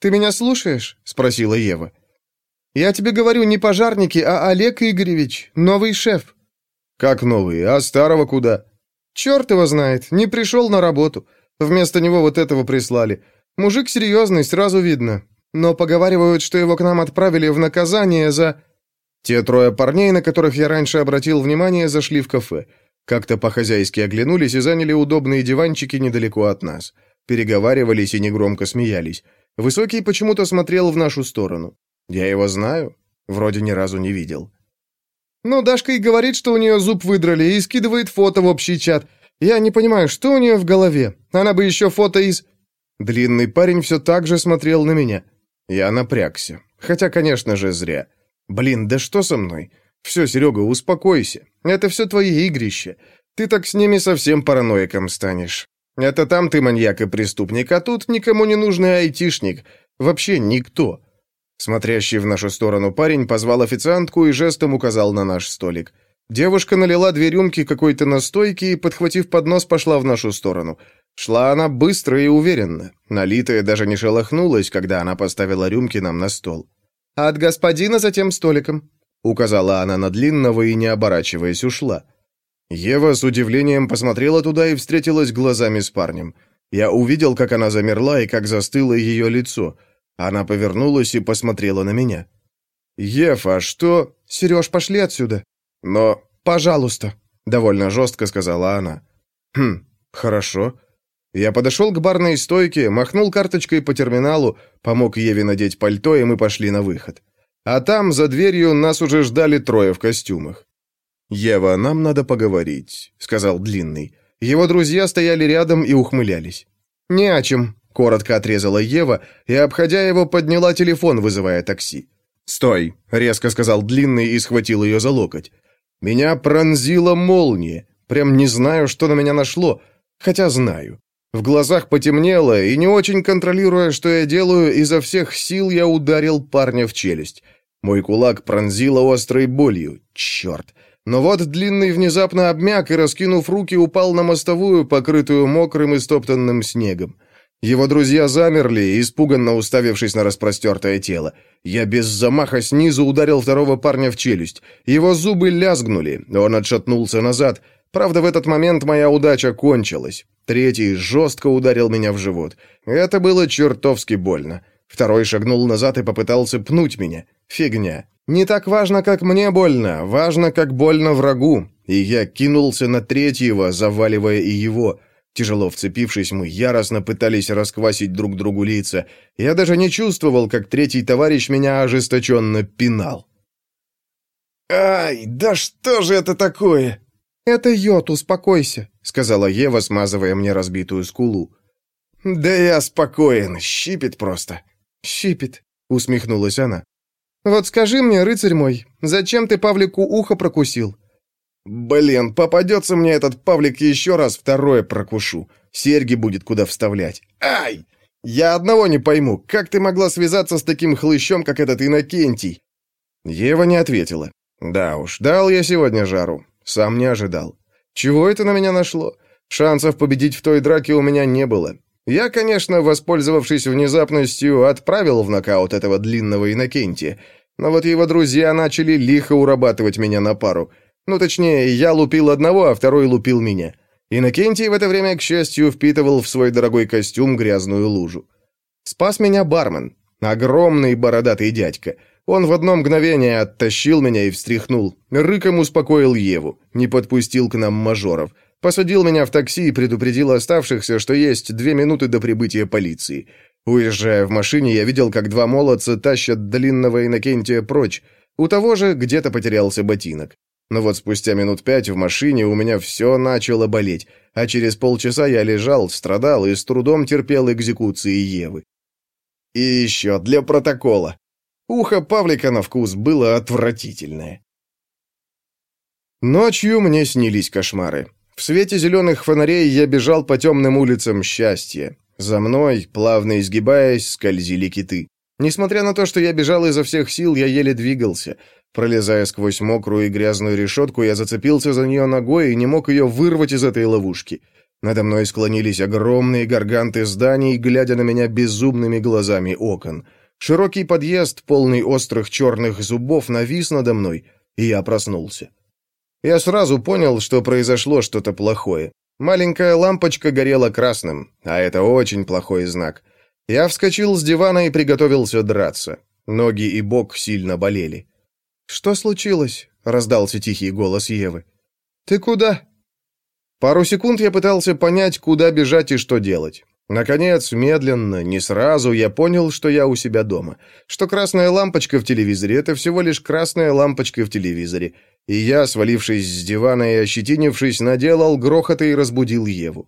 «Ты меня слушаешь?» — спросила Ева. «Я тебе говорю не пожарники, а Олег Игоревич, новый шеф». «Как новый? А старого куда?» «Черт его знает, не пришел на работу. Вместо него вот этого прислали. Мужик серьезный, сразу видно. Но поговаривают, что его к нам отправили в наказание за...» Те трое парней, на которых я раньше обратил внимание, зашли в кафе. Как-то по-хозяйски оглянулись и заняли удобные диванчики недалеко от нас. Переговаривались и негромко смеялись. Высокий почему-то смотрел в нашу сторону. Я его знаю? Вроде ни разу не видел. Ну, Дашка и говорит, что у нее зуб выдрали, и скидывает фото в общий чат. Я не понимаю, что у нее в голове? Она бы еще фото из...» Длинный парень все так же смотрел на меня. Я напрягся. Хотя, конечно же, зря. «Блин, да что со мной? Все, Серега, успокойся. Это все твои игрища. Ты так с ними совсем параноиком станешь. Это там ты маньяк и преступник, а тут никому не нужный айтишник. Вообще никто». Смотрящий в нашу сторону парень позвал официантку и жестом указал на наш столик. Девушка налила две рюмки какой-то настойки и, подхватив поднос, пошла в нашу сторону. Шла она быстро и уверенно. Налитая даже не шелохнулась, когда она поставила рюмки нам на стол. «А от господина за тем столиком», — указала она на длинного и, не оборачиваясь, ушла. Ева с удивлением посмотрела туда и встретилась глазами с парнем. Я увидел, как она замерла и как застыло ее лицо. Она повернулась и посмотрела на меня. «Ев, а что...» «Сереж, пошли отсюда», «Но, пожалуйста», — довольно жестко сказала она. «Хм, хорошо». Я подошел к барной стойке, махнул карточкой по терминалу, помог Еве надеть пальто, и мы пошли на выход. А там, за дверью, нас уже ждали трое в костюмах. «Ева, нам надо поговорить», — сказал Длинный. Его друзья стояли рядом и ухмылялись. «Не о чем», — коротко отрезала Ева и, обходя его, подняла телефон, вызывая такси. «Стой», — резко сказал Длинный и схватил ее за локоть. Меня пронзила молния. Прям не знаю, что на меня нашло, хотя знаю. В глазах потемнело, и не очень контролируя, что я делаю, изо всех сил я ударил парня в челюсть. Мой кулак пронзило острой болью. Черт. Но вот длинный внезапно обмяк и, раскинув руки, упал на мостовую, покрытую мокрым и стоптанным снегом. Его друзья замерли, испуганно уставившись на распростертое тело. Я без замаха снизу ударил второго парня в челюсть. Его зубы лязгнули, он отшатнулся назад. Правда, в этот момент моя удача кончилась. Третий жестко ударил меня в живот. Это было чертовски больно. Второй шагнул назад и попытался пнуть меня. Фигня. Не так важно, как мне больно, важно, как больно врагу. И я кинулся на третьего, заваливая и его. Тяжело вцепившись, мы яростно пытались расквасить друг другу лица. Я даже не чувствовал, как третий товарищ меня ожесточенно пинал. «Ай, да что же это такое?» «Это йод, успокойся», — сказала Ева, смазывая мне разбитую скулу. «Да я спокоен, щипит просто». «Щипит», — усмехнулась она. «Вот скажи мне, рыцарь мой, зачем ты Павлику ухо прокусил?» Блин, попадется мне этот Павлик еще раз, второе прокушу. Серьги будет куда вставлять. Ай! Я одного не пойму, как ты могла связаться с таким хлыщом, как этот Иннокентий?» Ева не ответила. «Да уж, дал я сегодня жару. Сам не ожидал. Чего это на меня нашло? Шансов победить в той драке у меня не было. Я, конечно, воспользовавшись внезапностью, отправил в нокаут этого длинного Иннокентия, но вот его друзья начали лихо урабатывать меня на пару — ну, точнее, я лупил одного, а второй лупил меня. Иннокентий в это время, к счастью, впитывал в свой дорогой костюм грязную лужу. Спас меня бармен, огромный бородатый дядька. Он в одно мгновение оттащил меня и встряхнул. Рыком успокоил Еву, не подпустил к нам мажоров. Посадил меня в такси и предупредил оставшихся, что есть две минуты до прибытия полиции. Уезжая в машине, я видел, как два молодца тащат длинного Иннокентия прочь. У того же где-то потерялся ботинок. Но вот спустя минут пять в машине у меня все начало болеть, а через полчаса я лежал, страдал и с трудом терпел экзекуции Евы. И еще для протокола. Ухо Павлика на вкус было отвратительное. Ночью мне снились кошмары. В свете зеленых фонарей я бежал по темным улицам счастья. За мной, плавно изгибаясь, скользили киты. Несмотря на то, что я бежал изо всех сил, я еле двигался — Пролезая сквозь мокрую и грязную решетку, я зацепился за нее ногой и не мог ее вырвать из этой ловушки. Надо мной склонились огромные гарганты зданий, глядя на меня безумными глазами окон. Широкий подъезд, полный острых черных зубов, навис надо мной, и я проснулся. Я сразу понял, что произошло что-то плохое. Маленькая лампочка горела красным, а это очень плохой знак. Я вскочил с дивана и приготовился драться. Ноги и бок сильно болели. «Что случилось?» — раздался тихий голос Евы. «Ты куда?» Пару секунд я пытался понять, куда бежать и что делать. Наконец, медленно, не сразу, я понял, что я у себя дома. Что красная лампочка в телевизоре — это всего лишь красная лампочка в телевизоре. И я, свалившись с дивана и ощетинившись, наделал грохота и разбудил Еву.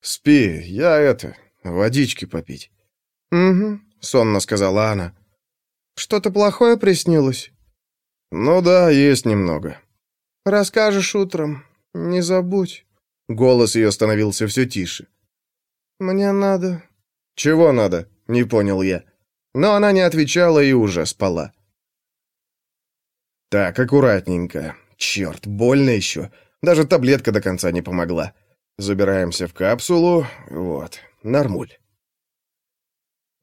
«Спи, я это, водички попить». «Угу», — сонно сказала она. «Что-то плохое приснилось?» «Ну да, есть немного». «Расскажешь утром, не забудь». Голос ее становился все тише. «Мне надо...» «Чего надо?» — не понял я. Но она не отвечала и уже спала. «Так, аккуратненько. Черт, больно еще. Даже таблетка до конца не помогла. Забираемся в капсулу. Вот, нормуль».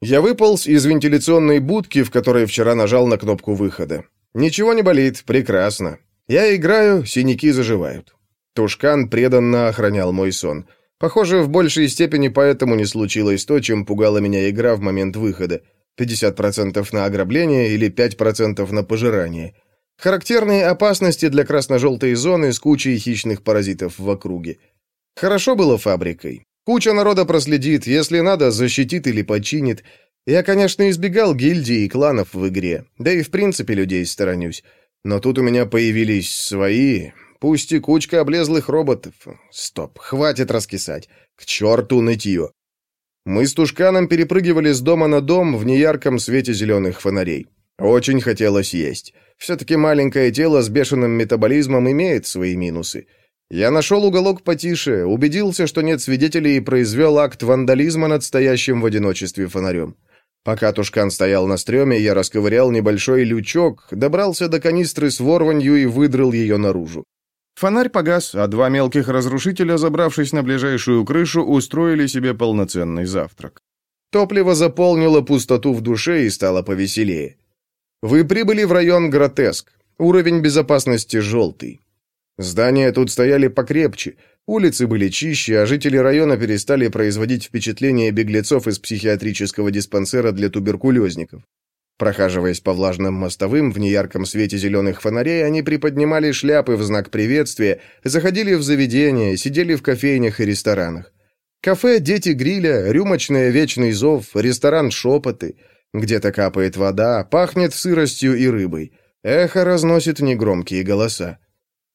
Я выполз из вентиляционной будки, в которой вчера нажал на кнопку выхода. «Ничего не болит, прекрасно. Я играю, синяки заживают». Тушкан преданно охранял мой сон. Похоже, в большей степени поэтому не случилось то, чем пугала меня игра в момент выхода. 50% на ограбление или 5% на пожирание. Характерные опасности для красно-желтой зоны с кучей хищных паразитов в округе. Хорошо было фабрикой. Куча народа проследит, если надо, защитит или починит. Я, конечно, избегал гильдии и кланов в игре, да и в принципе людей сторонюсь. Но тут у меня появились свои, пусть и кучка облезлых роботов. Стоп, хватит раскисать. К черту нытье. Мы с Тушканом перепрыгивали с дома на дом в неярком свете зеленых фонарей. Очень хотелось есть. Все-таки маленькое тело с бешеным метаболизмом имеет свои минусы. Я нашел уголок потише, убедился, что нет свидетелей и произвел акт вандализма над стоящим в одиночестве фонарем. Пока Тушкан стоял на стреме, я расковырял небольшой лючок, добрался до канистры с ворванью и выдрал ее наружу. Фонарь погас, а два мелких разрушителя, забравшись на ближайшую крышу, устроили себе полноценный завтрак. Топливо заполнило пустоту в душе и стало повеселее. Вы прибыли в район Гротеск. Уровень безопасности желтый. Здания тут стояли покрепче, Улицы были чище, а жители района перестали производить впечатление беглецов из психиатрического диспансера для туберкулезников. Прохаживаясь по влажным мостовым в неярком свете зеленых фонарей, они приподнимали шляпы в знак приветствия, заходили в заведения, сидели в кофейнях и ресторанах. Кафе «Дети гриля», рюмочная «Вечный зов», ресторан «Шепоты». Где-то капает вода, пахнет сыростью и рыбой. Эхо разносит негромкие голоса.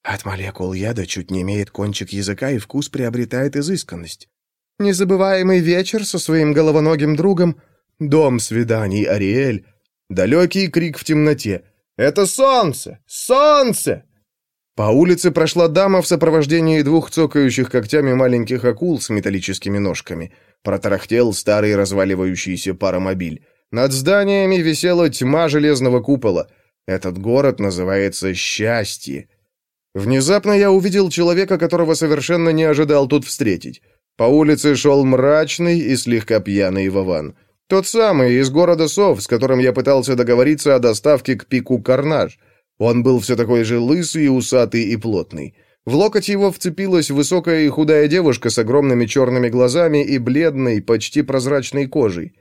От молекул яда чуть не имеет кончик языка, и вкус приобретает изысканность. Незабываемый вечер со своим головоногим другом, дом свиданий Ариэль, далекий крик в темноте. «Это солнце! Солнце!» По улице прошла дама в сопровождении двух цокающих когтями маленьких акул с металлическими ножками. Протарахтел старый разваливающийся паромобиль. Над зданиями висела тьма железного купола. Этот город называется «Счастье». Внезапно я увидел человека, которого совершенно не ожидал тут встретить. По улице шел мрачный и слегка пьяный Вован. Тот самый, из города Сов, с которым я пытался договориться о доставке к пику Карнаж. Он был все такой же лысый, усатый и плотный. В локоть его вцепилась высокая и худая девушка с огромными черными глазами и бледной, почти прозрачной кожей.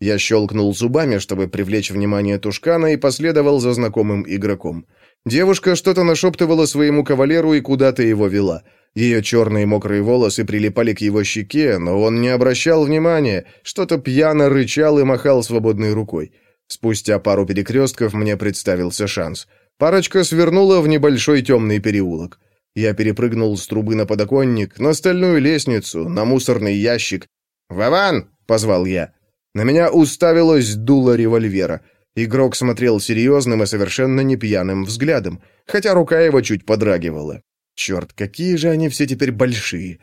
Я щелкнул зубами, чтобы привлечь внимание Тушкана, и последовал за знакомым игроком. Девушка что-то нашептывала своему кавалеру и куда-то его вела. Ее черные мокрые волосы прилипали к его щеке, но он не обращал внимания, что-то пьяно рычал и махал свободной рукой. Спустя пару перекрестков мне представился шанс. Парочка свернула в небольшой темный переулок. Я перепрыгнул с трубы на подоконник, на стальную лестницу, на мусорный ящик. «Вован!» — позвал я. На меня уставилось дуло револьвера. Игрок смотрел серьезным и совершенно не пьяным взглядом, хотя рука его чуть подрагивала. Черт, какие же они все теперь большие.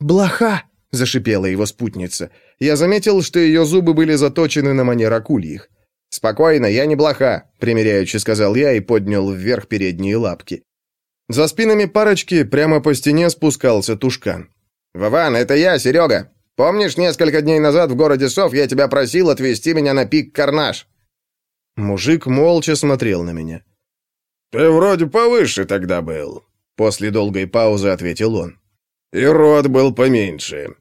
«Блоха!» — зашипела его спутница. Я заметил, что ее зубы были заточены на манер акульих. «Спокойно, я не блоха», — примиряючи сказал я и поднял вверх передние лапки. За спинами парочки прямо по стене спускался тушкан. «Вован, это я, Серега. Помнишь, несколько дней назад в городе Сов я тебя просил отвезти меня на пик Карнаш?» Мужик молча смотрел на меня. «Ты вроде повыше тогда был», — после долгой паузы ответил он. «И рот был поменьше».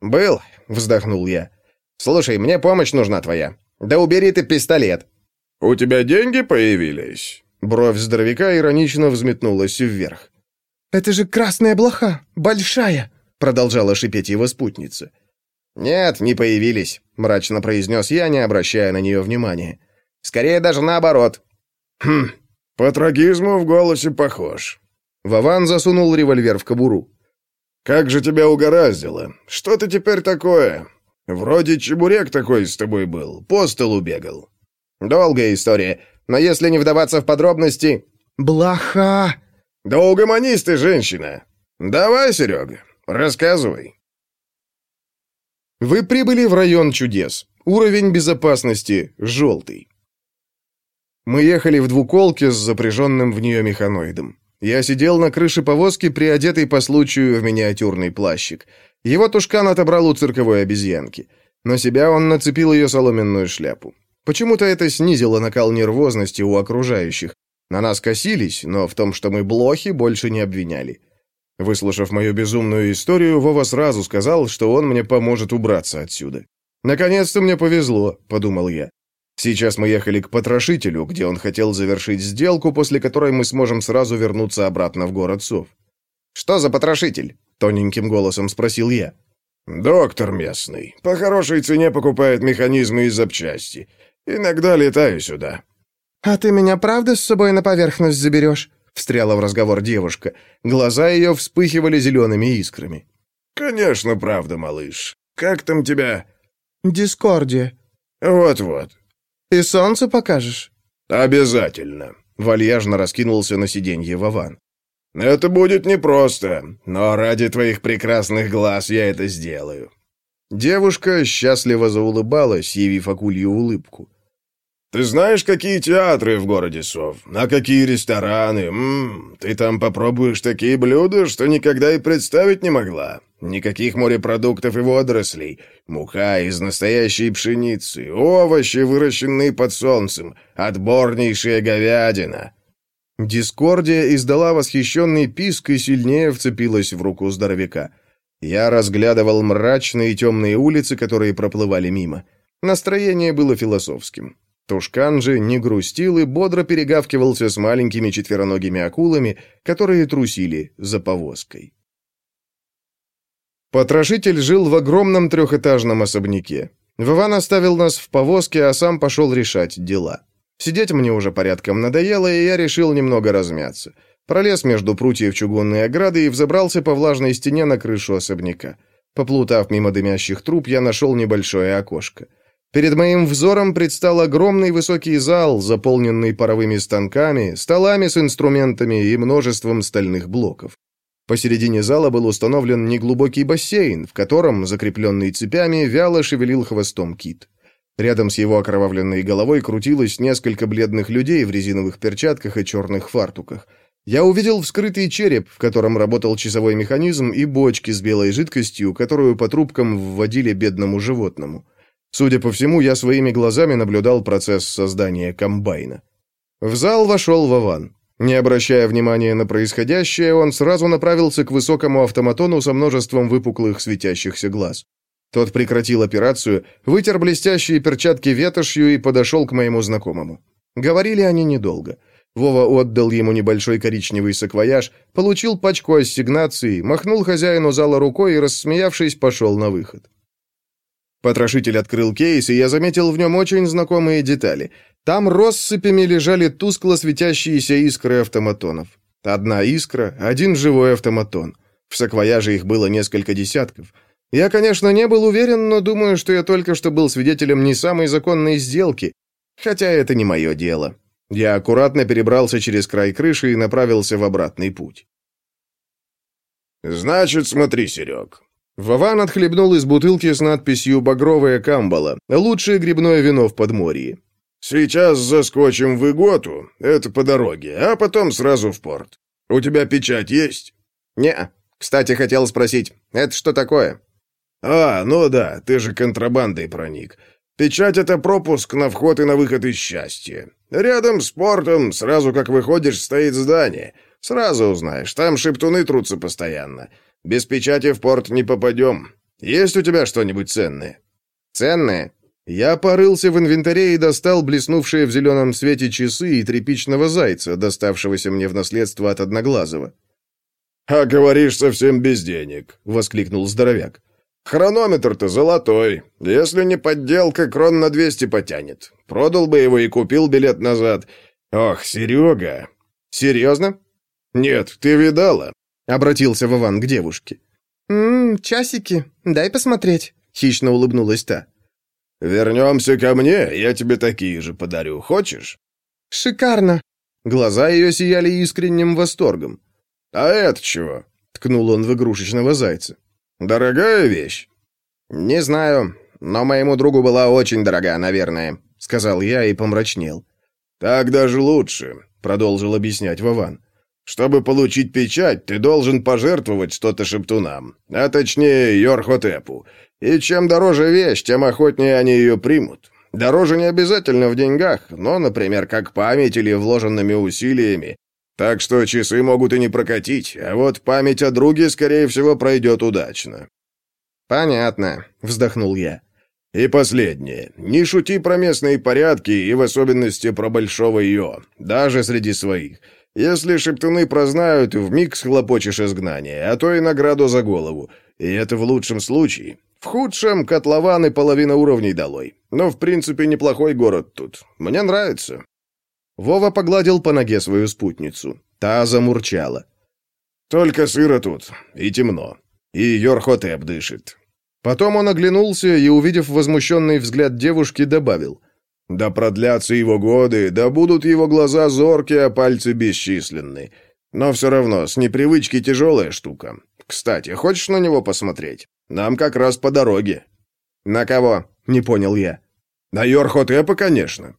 «Был», — вздохнул я. «Слушай, мне помощь нужна твоя. Да убери ты пистолет». «У тебя деньги появились?» Бровь здоровяка иронично взметнулась вверх. «Это же красная блоха! Большая!» Продолжала шипеть его спутница. «Нет, не появились», — мрачно произнес я, не обращая на нее внимания. «Скорее даже наоборот». «Хм, по трагизму в голосе похож». Вован засунул револьвер в кобуру. «Как же тебя угораздило? Что ты теперь такое? Вроде чебурек такой с тобой был, по столу бегал». «Долгая история. Но если не вдаваться в подробности...» «Блоха!» «Да угомонись ты, женщина! Давай, Серега, рассказывай!» Вы прибыли в район чудес. Уровень безопасности – желтый. Мы ехали в двуколке с запряженным в нее механоидом. Я сидел на крыше повозки, приодетый по случаю в миниатюрный плащик. Его тушкан отобрал у цирковой обезьянки. На себя он нацепил ее соломенную шляпу. Почему-то это снизило накал нервозности у окружающих. На нас косились, но в том, что мы блохи, больше не обвиняли. Выслушав мою безумную историю, Вова сразу сказал, что он мне поможет убраться отсюда. «Наконец-то мне повезло», — подумал я. Сейчас мы ехали к потрошителю, где он хотел завершить сделку, после которой мы сможем сразу вернуться обратно в город Сов. «Что за потрошитель?» — тоненьким голосом спросил я. «Доктор местный. По хорошей цене покупает механизмы и запчасти. Иногда летаю сюда». «А ты меня правда с собой на поверхность заберешь?» — встряла в разговор девушка. Глаза ее вспыхивали зелеными искрами. «Конечно, правда, малыш. Как там тебя?» «Дискордия». «Вот-вот». «И солнце покажешь?» «Обязательно», — вальяжно раскинулся на сиденье Вован. «Это будет непросто, но ради твоих прекрасных глаз я это сделаю». Девушка счастливо заулыбалась, явив акулью улыбку. Ты знаешь, какие театры в городе Сов? А какие рестораны? М ты там попробуешь такие блюда, что никогда и представить не могла. Никаких морепродуктов и водорослей. Мука из настоящей пшеницы, овощи, выращенные под солнцем, отборнейшая говядина». Дискордия издала восхищенный писк и сильнее вцепилась в руку здоровяка. Я разглядывал мрачные темные улицы, которые проплывали мимо. Настроение было философским. Тушкан же не грустил и бодро перегавкивался с маленькими четвероногими акулами, которые трусили за повозкой. Потрошитель жил в огромном трехэтажном особняке. Вован оставил нас в повозке, а сам пошел решать дела. Сидеть мне уже порядком надоело, и я решил немного размяться. Пролез между прутьев чугунной ограды и взобрался по влажной стене на крышу особняка. Поплутав мимо дымящих труб, я нашел небольшое окошко. Перед моим взором предстал огромный высокий зал, заполненный паровыми станками, столами с инструментами и множеством стальных блоков. Посередине зала был установлен неглубокий бассейн, в котором, закрепленный цепями, вяло шевелил хвостом кит. Рядом с его окровавленной головой крутилось несколько бледных людей в резиновых перчатках и черных фартуках. Я увидел вскрытый череп, в котором работал часовой механизм, и бочки с белой жидкостью, которую по трубкам вводили бедному животному. Судя по всему, я своими глазами наблюдал процесс создания комбайна. В зал вошел Вован. Не обращая внимания на происходящее, он сразу направился к высокому автоматону со множеством выпуклых светящихся глаз. Тот прекратил операцию, вытер блестящие перчатки ветошью и подошел к моему знакомому. Говорили они недолго. Вова отдал ему небольшой коричневый саквояж, получил пачку ассигнаций, махнул хозяину зала рукой и, рассмеявшись, пошел на выход. Потрошитель открыл кейс, и я заметил в нем очень знакомые детали. Там россыпями лежали тускло светящиеся искры автоматонов. Одна искра, один живой автоматон. В саквояже их было несколько десятков. Я, конечно, не был уверен, но думаю, что я только что был свидетелем не самой законной сделки, хотя это не мое дело. Я аккуратно перебрался через край крыши и направился в обратный путь. «Значит, смотри, Серег». Вован отхлебнул из бутылки с надписью «Багровая камбала» — лучшее грибное вино в Подморье. «Сейчас заскочим в Иготу, это по дороге, а потом сразу в порт. У тебя печать есть?» «Не. Кстати, хотел спросить, это что такое?» «А, ну да, ты же контрабандой проник. Печать — это пропуск на вход и на выход из счастья. Рядом с портом, сразу как выходишь, стоит здание. Сразу узнаешь, там шептуны трутся постоянно. Без печати в порт не попадем. Есть у тебя что-нибудь ценное?» «Ценное?» Я порылся в инвентаре и достал блеснувшие в зеленом свете часы и тряпичного зайца, доставшегося мне в наследство от Одноглазого. «А говоришь, совсем без денег», — воскликнул здоровяк. Хронометр-то золотой. Если не подделка, крон на 200 потянет. Продал бы его и купил билет назад. Ох, Серега. Серьезно? Нет, ты видала? Обратился Вован к девушке. «Ммм, часики. Дай посмотреть», — хищно улыбнулась та. «Вернемся ко мне, я тебе такие же подарю. Хочешь?» «Шикарно». Глаза ее сияли искренним восторгом. «А это чего?» — ткнул он в игрушечного зайца. «Дорогая вещь?» «Не знаю, но моему другу была очень дорога, наверное», — сказал я и помрачнел. «Так даже лучше», — продолжил объяснять Вован. «Чтобы получить печать, ты должен пожертвовать что-то шептунам, а точнее Йорхотепу. И чем дороже вещь, тем охотнее они ее примут. Дороже не обязательно в деньгах, но, например, как память или вложенными усилиями. Так что часы могут и не прокатить, а вот память о друге, скорее всего, пройдет удачно». «Понятно», — вздохнул я. «И последнее. Не шути про местные порядки и в особенности про Большого Йо, даже среди своих. Если шептуны прознают, вмиг схлопочешь изгнание, а то и награду за голову. И это в лучшем случае. В худшем котлован и половина уровней долой. Но, в принципе, неплохой город тут. Мне нравится». Вова погладил по ноге свою спутницу. Та замурчала. «Только сыро тут, и темно, и Йорхотеп дышит». Потом он оглянулся и, увидев возмущенный взгляд девушки, добавил. «Да продлятся его годы, да будут его глаза зоркие, а пальцы бесчисленны. Но все равно, с непривычки тяжелая штука. Кстати, хочешь на него посмотреть? Нам как раз по дороге». «На кого?» — не понял я. «На Йорхотепа, конечно».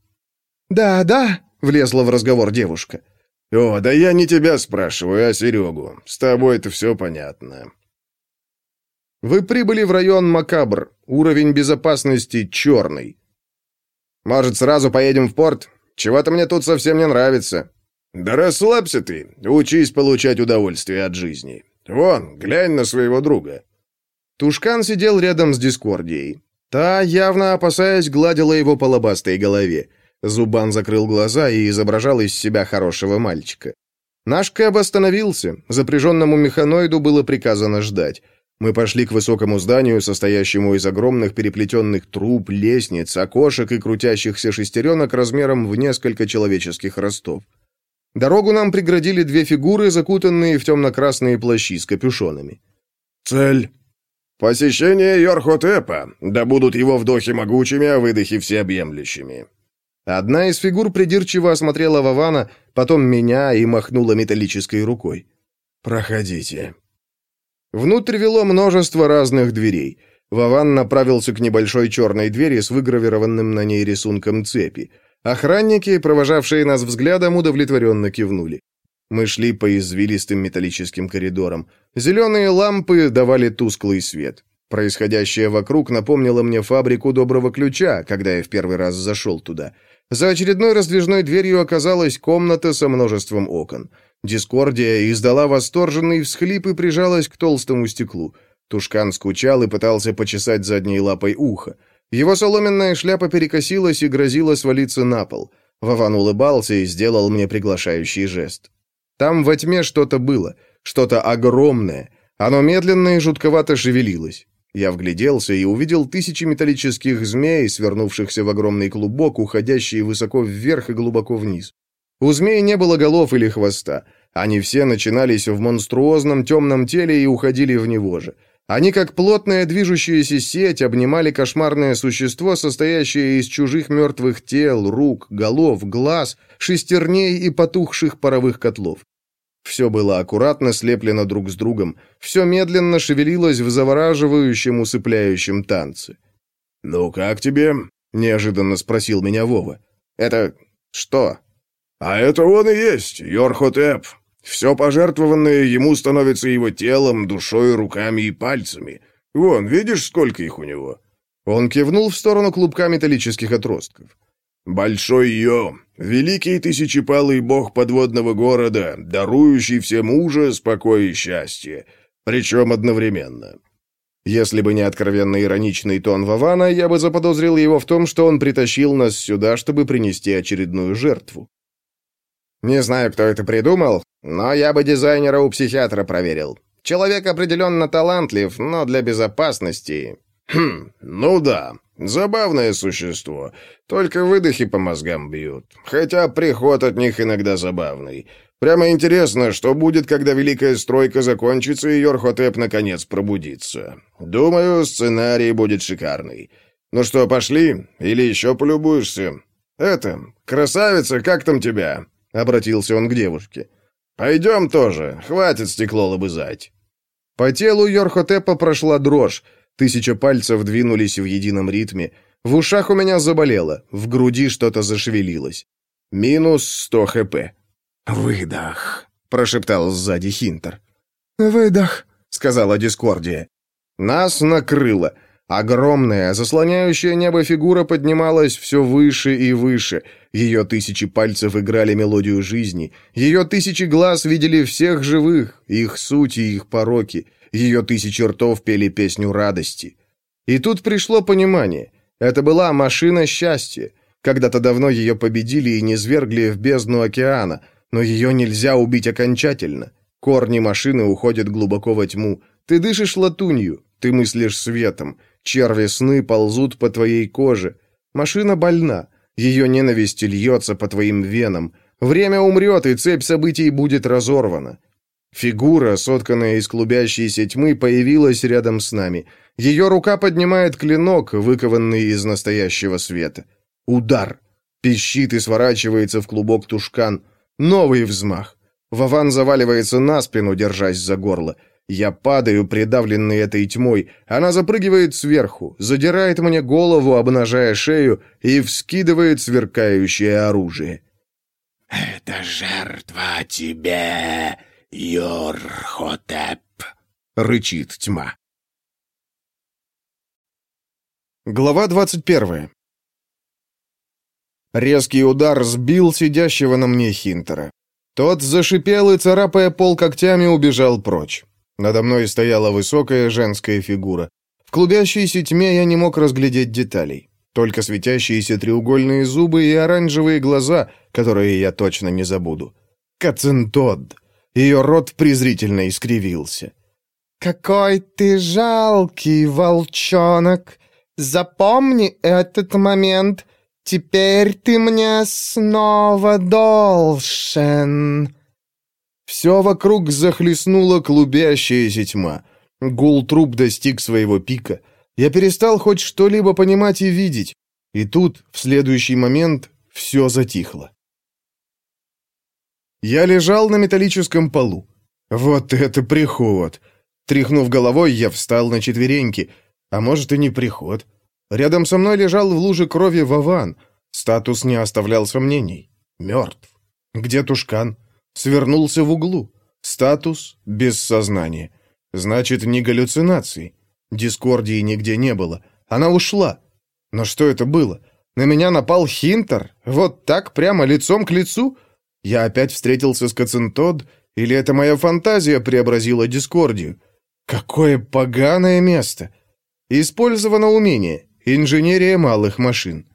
«Да, да», влезла в разговор девушка. «О, да я не тебя спрашиваю, а Серегу. С тобой это все понятно». «Вы прибыли в район Макабр. Уровень безопасности черный». «Может, сразу поедем в порт? Чего-то мне тут совсем не нравится». «Да расслабься ты. Учись получать удовольствие от жизни. Вон, глянь на своего друга». Тушкан сидел рядом с Дискордией. Та, явно опасаясь, гладила его по лобастой голове. Зубан закрыл глаза и изображал из себя хорошего мальчика. Наш Кэб остановился. Запряженному механоиду было приказано ждать. Мы пошли к высокому зданию, состоящему из огромных переплетенных труб, лестниц, окошек и крутящихся шестеренок размером в несколько человеческих ростов. Дорогу нам преградили две фигуры, закутанные в темно-красные плащи с капюшонами. «Цель?» «Посещение Йорхотепа. Да будут его вдохи могучими, а выдохи всеобъемлющими. Одна из фигур придирчиво осмотрела Вована, потом меня и махнула металлической рукой. «Проходите». Внутрь вело множество разных дверей. Вован направился к небольшой черной двери с выгравированным на ней рисунком цепи. Охранники, провожавшие нас взглядом, удовлетворенно кивнули. Мы шли по извилистым металлическим коридорам. Зеленые лампы давали тусклый свет. Происходящее вокруг напомнило мне фабрику доброго ключа, когда я в первый раз зашел туда. За очередной раздвижной дверью оказалась комната со множеством окон. Дискордия издала восторженный всхлип и прижалась к толстому стеклу. Тушкан скучал и пытался почесать задней лапой ухо. Его соломенная шляпа перекосилась и грозила свалиться на пол. Вован улыбался и сделал мне приглашающий жест. Там во тьме что-то было, что-то огромное. Оно медленно и жутковато шевелилось. Я вгляделся и увидел тысячи металлических змей, свернувшихся в огромный клубок, уходящие высоко вверх и глубоко вниз. У змей не было голов или хвоста. Они все начинались в монструозном темном теле и уходили в него же. Они, как плотная движущаяся сеть, обнимали кошмарное существо, состоящее из чужих мертвых тел, рук, голов, глаз, шестерней и потухших паровых котлов. Все было аккуратно слеплено друг с другом, все медленно шевелилось в завораживающем, усыпляющем танце. «Ну как тебе?» — неожиданно спросил меня Вова. «Это что?» «А это он и есть, Йорхотеп. Все пожертвованное ему становится его телом, душой, руками и пальцами. Вон, видишь, сколько их у него?» Он кивнул в сторону клубка металлических отростков. Большой Йо, великий тысячепалый бог подводного города, дарующий всем ужас, покой и счастье, причем одновременно. Если бы не откровенно ироничный тон Вавана, я бы заподозрил его в том, что он притащил нас сюда, чтобы принести очередную жертву. Не знаю, кто это придумал, но я бы дизайнера у психиатра проверил. Человек определенно талантлив, но для безопасности... Хм, ну да, Забавное существо, только выдохи по мозгам бьют. Хотя приход от них иногда забавный. Прямо интересно, что будет, когда Великая Стройка закончится и Йорхотеп наконец пробудится. Думаю, сценарий будет шикарный. Ну что, пошли? Или еще полюбуешься? Это, красавица, как там тебя?» Обратился он к девушке. «Пойдем тоже, хватит стекло лобызать». По телу Йорхотепа прошла дрожь, Тысяча пальцев двинулись в едином ритме. В ушах у меня заболело, в груди что-то зашевелилось. Минус сто хп. «Выдох», — прошептал сзади Хинтер. «Выдох», — сказала Дискордия. Нас накрыло. Огромная, заслоняющая небо фигура поднималась все выше и выше. Ее тысячи пальцев играли мелодию жизни. Ее тысячи глаз видели всех живых, их суть и их пороки. Ее тысячи ртов пели песню радости. И тут пришло понимание. Это была машина счастья. Когда-то давно ее победили и низвергли в бездну океана, но ее нельзя убить окончательно. Корни машины уходят глубоко во тьму. Ты дышишь латунью, ты мыслишь светом. Черви сны ползут по твоей коже. Машина больна. Ее ненависть льется по твоим венам. Время умрет, и цепь событий будет разорвана. Фигура, сотканная из клубящейся тьмы, появилась рядом с нами. Ее рука поднимает клинок, выкованный из настоящего света. Удар. Пищит и сворачивается в клубок тушкан. Новый взмах. Вован заваливается на спину, держась за горло. Я падаю, придавленный этой тьмой. Она запрыгивает сверху, задирает мне голову, обнажая шею, и вскидывает сверкающее оружие. «Это жертва тебе!» «Йорхотеп!» — рычит тьма. Глава двадцать первая. Резкий удар сбил сидящего на мне Хинтера. Тот зашипел и, царапая пол когтями, убежал прочь. Надо мной стояла высокая женская фигура. В клубящейся тьме я не мог разглядеть деталей. Только светящиеся треугольные зубы и оранжевые глаза, которые я точно не забуду. Кацентод. Ее рот презрительно искривился. «Какой ты жалкий, волчонок! Запомни этот момент. Теперь ты мне снова должен!» Все вокруг захлестнула клубящаяся тьма. Гул труп достиг своего пика. Я перестал хоть что-либо понимать и видеть. И тут, в следующий момент, все затихло. Я лежал на металлическом полу. Вот это приход! Тряхнув головой, я встал на четвереньки. А может, и не приход. Рядом со мной лежал в луже крови Вован. Статус не оставлял сомнений. Мертв. Где Тушкан? Свернулся в углу. Статус без сознания. Значит, не галлюцинации. Дискордии нигде не было. Она ушла. Но что это было? На меня напал Хинтер? Вот так, прямо лицом к лицу? Я опять встретился с Кацинтод? Или это моя фантазия преобразила Дискордию? Какое поганое место! Использовано умение. Инженерия малых машин.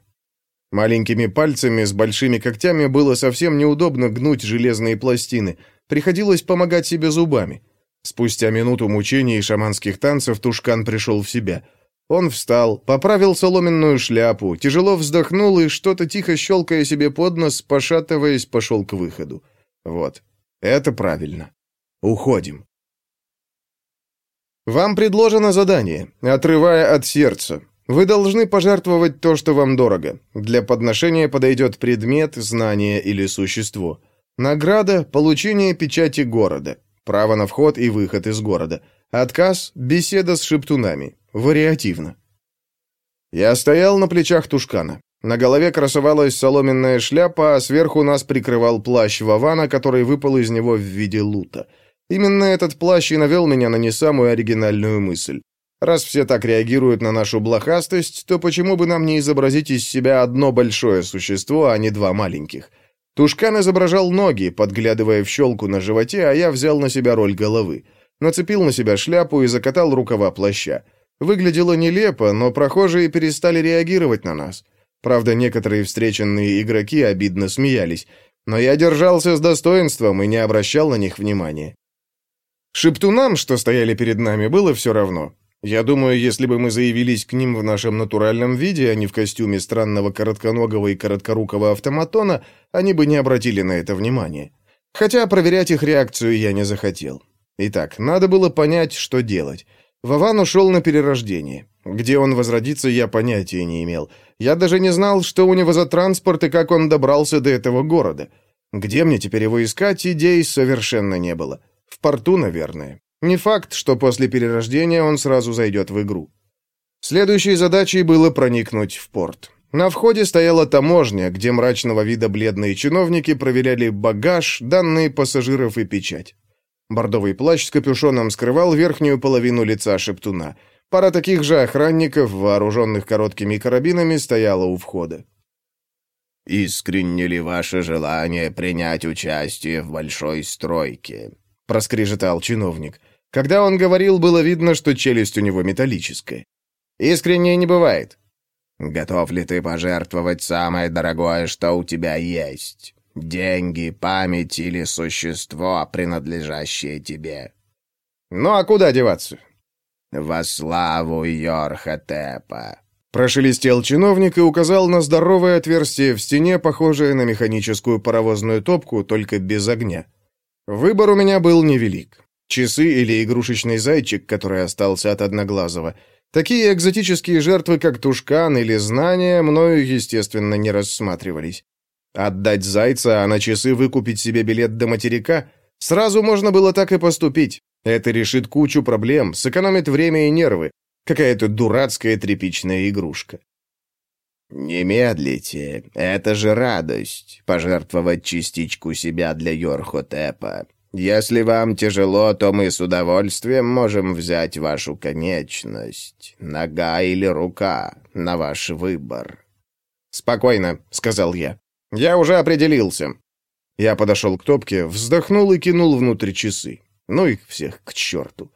Маленькими пальцами с большими когтями было совсем неудобно гнуть железные пластины. Приходилось помогать себе зубами. Спустя минуту мучений и шаманских танцев Тушкан пришел в себя. Он встал, поправил соломенную шляпу, тяжело вздохнул и, что-то тихо щелкая себе под нос, пошатываясь, пошел к выходу. Вот, это правильно. Уходим. Вам предложено задание, отрывая от сердца. Вы должны пожертвовать то, что вам дорого. Для подношения подойдет предмет, знание или существо. Награда – получение печати города. Право на вход и выход из города. Отказ – беседа с шептунами. Вариативно. Я стоял на плечах Тушкана. На голове красовалась соломенная шляпа, а сверху нас прикрывал плащ Вавана, который выпал из него в виде лута. Именно этот плащ и навел меня на не самую оригинальную мысль. Раз все так реагируют на нашу блохастость, то почему бы нам не изобразить из себя одно большое существо, а не два маленьких? Тушкан изображал ноги, подглядывая в щелку на животе, а я взял на себя роль головы. Нацепил на себя шляпу и закатал рукава плаща. Выглядело нелепо, но прохожие перестали реагировать на нас. Правда, некоторые встреченные игроки обидно смеялись, но я держался с достоинством и не обращал на них внимания. Шептунам, что стояли перед нами, было все равно. Я думаю, если бы мы заявились к ним в нашем натуральном виде, а не в костюме странного коротконогого и короткорукого автоматона, они бы не обратили на это внимания. Хотя проверять их реакцию я не захотел. Итак, надо было понять, что делать. Вован ушел на перерождение. Где он возродится, я понятия не имел. Я даже не знал, что у него за транспорт и как он добрался до этого города. Где мне теперь его искать, идей совершенно не было. В порту, наверное. Не факт, что после перерождения он сразу зайдет в игру. Следующей задачей было проникнуть в порт. На входе стояла таможня, где мрачного вида бледные чиновники проверяли багаж, данные пассажиров и печать. Бордовый плащ с капюшоном скрывал верхнюю половину лица шептуна. Пара таких же охранников, вооруженных короткими карабинами, стояла у входа. «Искренне ли ваше желание принять участие в большой стройке?» — проскрежетал чиновник. Когда он говорил, было видно, что челюсть у него металлическая. Искренне не бывает. Готов ли ты пожертвовать самое дорогое, что у тебя есть? Деньги, память или существо, принадлежащее тебе? Ну а куда деваться? Во славу Йорхотепа. Прошелестел чиновник и указал на здоровое отверстие в стене, похожее на механическую паровозную топку, только без огня. Выбор у меня был невелик. Часы или игрушечный зайчик, который остался от Одноглазого. Такие экзотические жертвы, как тушкан или знания, мною, естественно, не рассматривались. Отдать зайца, а на часы выкупить себе билет до материка? Сразу можно было так и поступить. Это решит кучу проблем, сэкономит время и нервы. Какая-то дурацкая тряпичная игрушка. «Не медлите, это же радость, пожертвовать частичку себя для Йорхотепа. Если вам тяжело, то мы с удовольствием можем взять вашу конечность, нога или рука, на ваш выбор». «Спокойно», — сказал я. «Я уже определился». Я подошел к топке, вздохнул и кинул внутрь часы. Ну их всех к черту.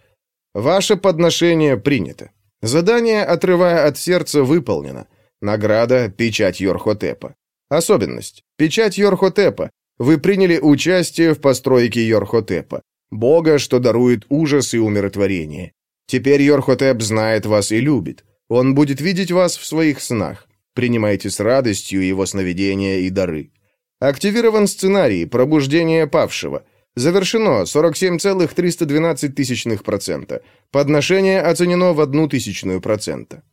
Ваше подношение принято. Задание, отрывая от сердца, выполнено. Награда — печать Йорхотепа. Особенность. Печать Йорхотепа. Вы приняли участие в постройке Йорхотепа, бога, что дарует ужас и умиротворение. Теперь Йорхотеп знает вас и любит. Он будет видеть вас в своих снах. Принимайте с радостью его сновидения и дары. Активирован сценарий «Пробуждение павшего». Завершено 47,312%. Подношение оценено в одну тысячную процента.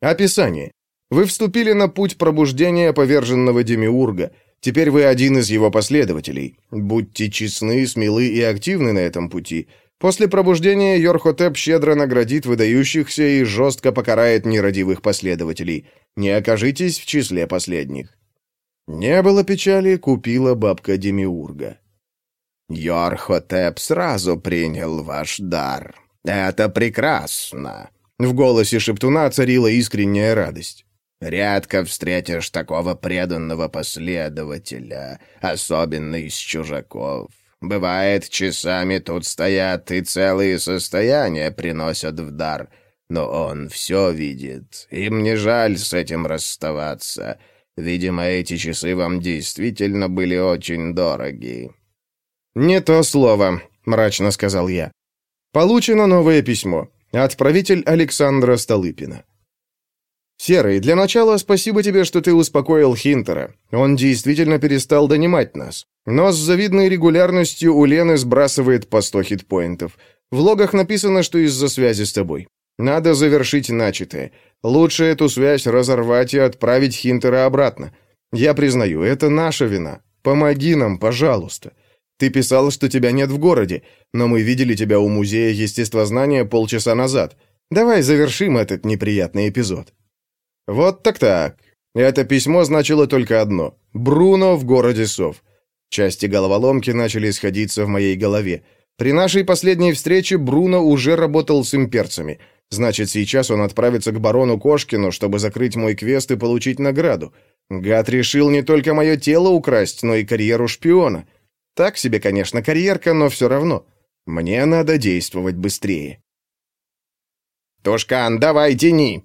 Описание. Вы вступили на путь пробуждения поверженного Демиурга – Теперь вы один из его последователей. Будьте честны, смелы и активны на этом пути. После пробуждения Йорхотеп щедро наградит выдающихся и жестко покарает нерадивых последователей. Не окажитесь в числе последних. Не было печали, купила бабка Демиурга. Йорхотеп сразу принял ваш дар. «Это прекрасно!» В голосе шептуна царила искренняя радость. «Редко встретишь такого преданного последователя, особенно из чужаков. Бывает, часами тут стоят и целые состояния приносят в дар, но он все видит. Им не жаль с этим расставаться. Видимо, эти часы вам действительно были очень дороги». «Не то слово», — мрачно сказал я. «Получено новое письмо. Отправитель Александра Столыпина». «Серый, для начала спасибо тебе, что ты успокоил Хинтера. Он действительно перестал донимать нас. Но с завидной регулярностью у Лены сбрасывает по 100 хитпоинтов. В логах написано, что из-за связи с тобой. Надо завершить начатое. Лучше эту связь разорвать и отправить Хинтера обратно. Я признаю, это наша вина. Помоги нам, пожалуйста. Ты писал, что тебя нет в городе, но мы видели тебя у музея естествознания полчаса назад. Давай завершим этот неприятный эпизод. Вот так-так. Это письмо значило только одно. Бруно в городе Сов. Части головоломки начали сходиться в моей голове. При нашей последней встрече Бруно уже работал с имперцами. Значит, сейчас он отправится к барону Кошкину, чтобы закрыть мой квест и получить награду. Гад решил не только мое тело украсть, но и карьеру шпиона. Так себе, конечно, карьерка, но все равно. Мне надо действовать быстрее. «Тушкан, давай, тяни!»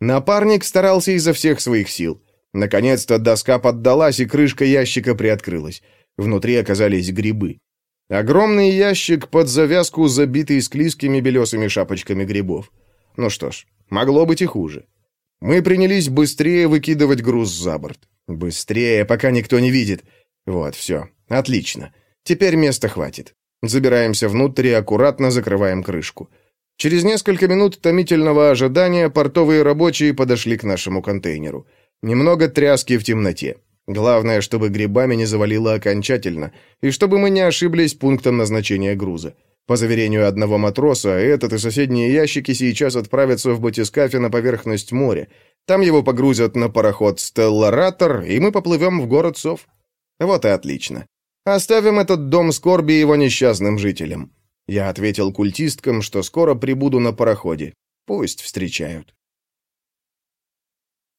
Напарник старался изо всех своих сил. Наконец-то доска поддалась, и крышка ящика приоткрылась. Внутри оказались грибы. Огромный ящик под завязку, забитый склизкими белесыми шапочками грибов. Ну что ж, могло быть и хуже. Мы принялись быстрее выкидывать груз за борт. Быстрее, пока никто не видит. Вот, все. Отлично. Теперь места хватит. Забираемся внутрь и аккуратно закрываем крышку. Через несколько минут томительного ожидания портовые рабочие подошли к нашему контейнеру. Немного тряски в темноте. Главное, чтобы грибами не завалило окончательно, и чтобы мы не ошиблись пунктом назначения груза. По заверению одного матроса, этот и соседние ящики сейчас отправятся в батискафе на поверхность моря. Там его погрузят на пароход «Стелларатор», и мы поплывем в город Сов. Вот и отлично. Оставим этот дом скорби его несчастным жителям. Я ответил культисткам, что скоро прибуду на пароходе. Пусть встречают.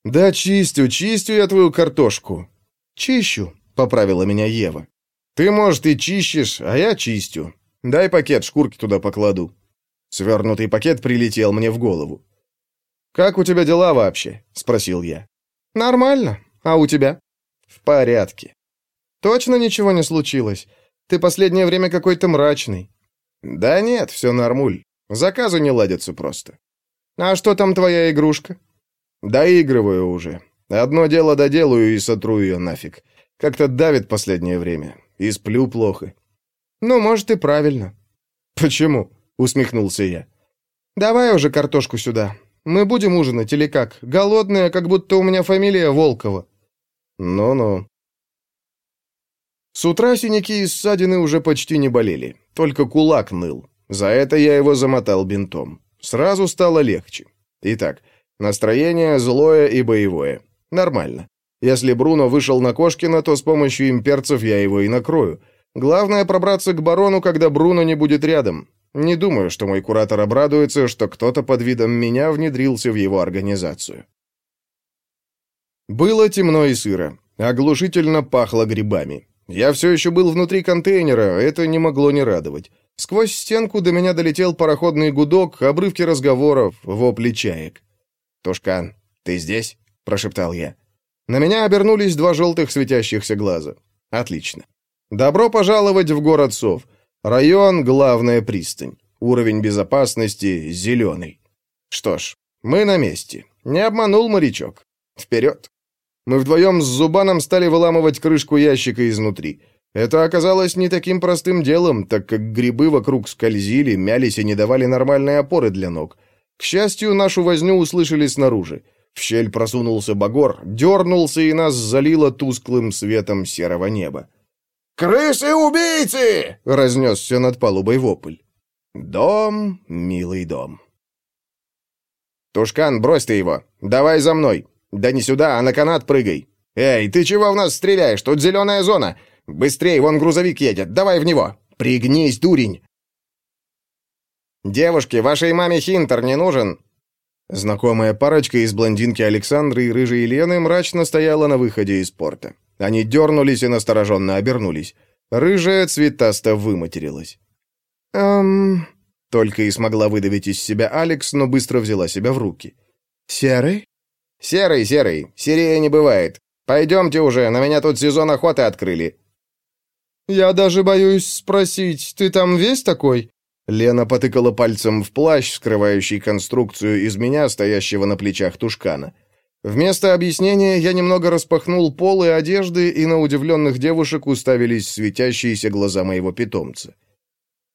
«Да чистю, чистю я твою картошку». «Чищу», — поправила меня Ева. «Ты, может, и чищешь, а я чистю. Дай пакет, шкурки туда покладу». Свернутый пакет прилетел мне в голову. «Как у тебя дела вообще?» — спросил я. «Нормально. А у тебя?» «В порядке». «Точно ничего не случилось? Ты последнее время какой-то мрачный». «Да нет, все нормуль. Заказы не ладятся просто». «А что там твоя игрушка?» «Доигрываю уже. Одно дело доделаю и сотру ее нафиг. Как-то давит последнее время. И сплю плохо». «Ну, может, и правильно». «Почему?» — усмехнулся я. «Давай уже картошку сюда. Мы будем ужинать или как? Голодная, как будто у меня фамилия Волкова». «Ну-ну». С утра синяки и ссадины уже почти не болели. Только кулак ныл. За это я его замотал бинтом. Сразу стало легче. Итак, настроение злое и боевое. Нормально. Если Бруно вышел на Кошкина, то с помощью имперцев я его и накрою. Главное пробраться к барону, когда Бруно не будет рядом. Не думаю, что мой куратор обрадуется, что кто-то под видом меня внедрился в его организацию. Было темно и сыро. Оглушительно пахло грибами. Я все еще был внутри контейнера, это не могло не радовать. Сквозь стенку до меня долетел пароходный гудок, обрывки разговоров, вопли чаек. «Тушкан, ты здесь?» – прошептал я. На меня обернулись два желтых светящихся глаза. «Отлично. Добро пожаловать в город Сов. Район – главная пристань. Уровень безопасности – зеленый. Что ж, мы на месте. Не обманул морячок. Вперед!» Мы вдвоем с Зубаном стали выламывать крышку ящика изнутри. Это оказалось не таким простым делом, так как грибы вокруг скользили, мялись и не давали нормальной опоры для ног. К счастью, нашу возню услышали снаружи. В щель просунулся багор, дернулся и нас залило тусклым светом серого неба. «Крысы-убийцы!» — разнесся над палубой вопль. «Дом, милый дом». «Тушкан, брось ты его! Давай за мной!» «Да не сюда, а на канат прыгай!» «Эй, ты чего в нас стреляешь? Тут зеленая зона! Быстрей, вон грузовик едет, давай в него! Пригнись, дурень!» «Девушки, вашей маме Хинтер не нужен?» Знакомая парочка из блондинки Александры и рыжей Елены мрачно стояла на выходе из порта. Они дернулись и настороженно обернулись. Рыжая цветасто выматерилась. «Эм...» Только и смогла выдавить из себя Алекс, но быстро взяла себя в руки. «Серый?» «Серый, серый. Серее не бывает. Пойдемте уже, на меня тут сезон охоты открыли». «Я даже боюсь спросить, ты там весь такой?» Лена потыкала пальцем в плащ, скрывающий конструкцию из меня, стоящего на плечах Тушкана. Вместо объяснения я немного распахнул полы одежды, и на удивленных девушек уставились светящиеся глаза моего питомца.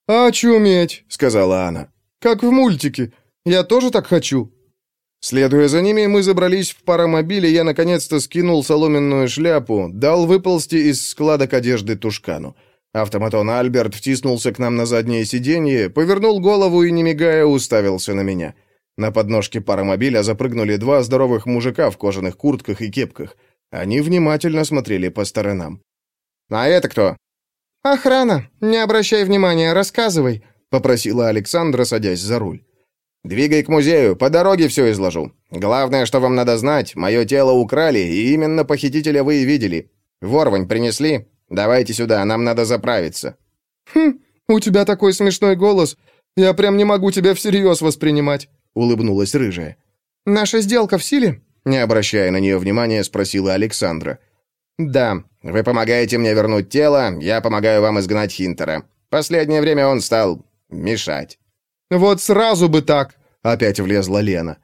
«Очуметь», — сказала она. «Как в мультике. Я тоже так хочу». Следуя за ними, мы забрались в паромобиль, и я наконец-то скинул соломенную шляпу, дал выползти из складок одежды Тушкану. Автоматон Альберт втиснулся к нам на заднее сиденье, повернул голову и, не мигая, уставился на меня. На подножке паромобиля запрыгнули два здоровых мужика в кожаных куртках и кепках. Они внимательно смотрели по сторонам. «А это кто?» «Охрана. Не обращай внимания, рассказывай», — попросила Александра, садясь за руль. «Двигай к музею, по дороге все изложу. Главное, что вам надо знать, мое тело украли, и именно похитителя вы и видели. Ворвань принесли?» Давайте сюда, нам надо заправиться». «Хм, у тебя такой смешной голос. Я прям не могу тебя всерьез воспринимать», — улыбнулась рыжая. «Наша сделка в силе?» Не обращая на нее внимания, спросила Александра. «Да, вы помогаете мне вернуть тело, я помогаю вам изгнать Хинтера. Последнее время он стал мешать». «Вот сразу бы так!» — опять влезла Лена.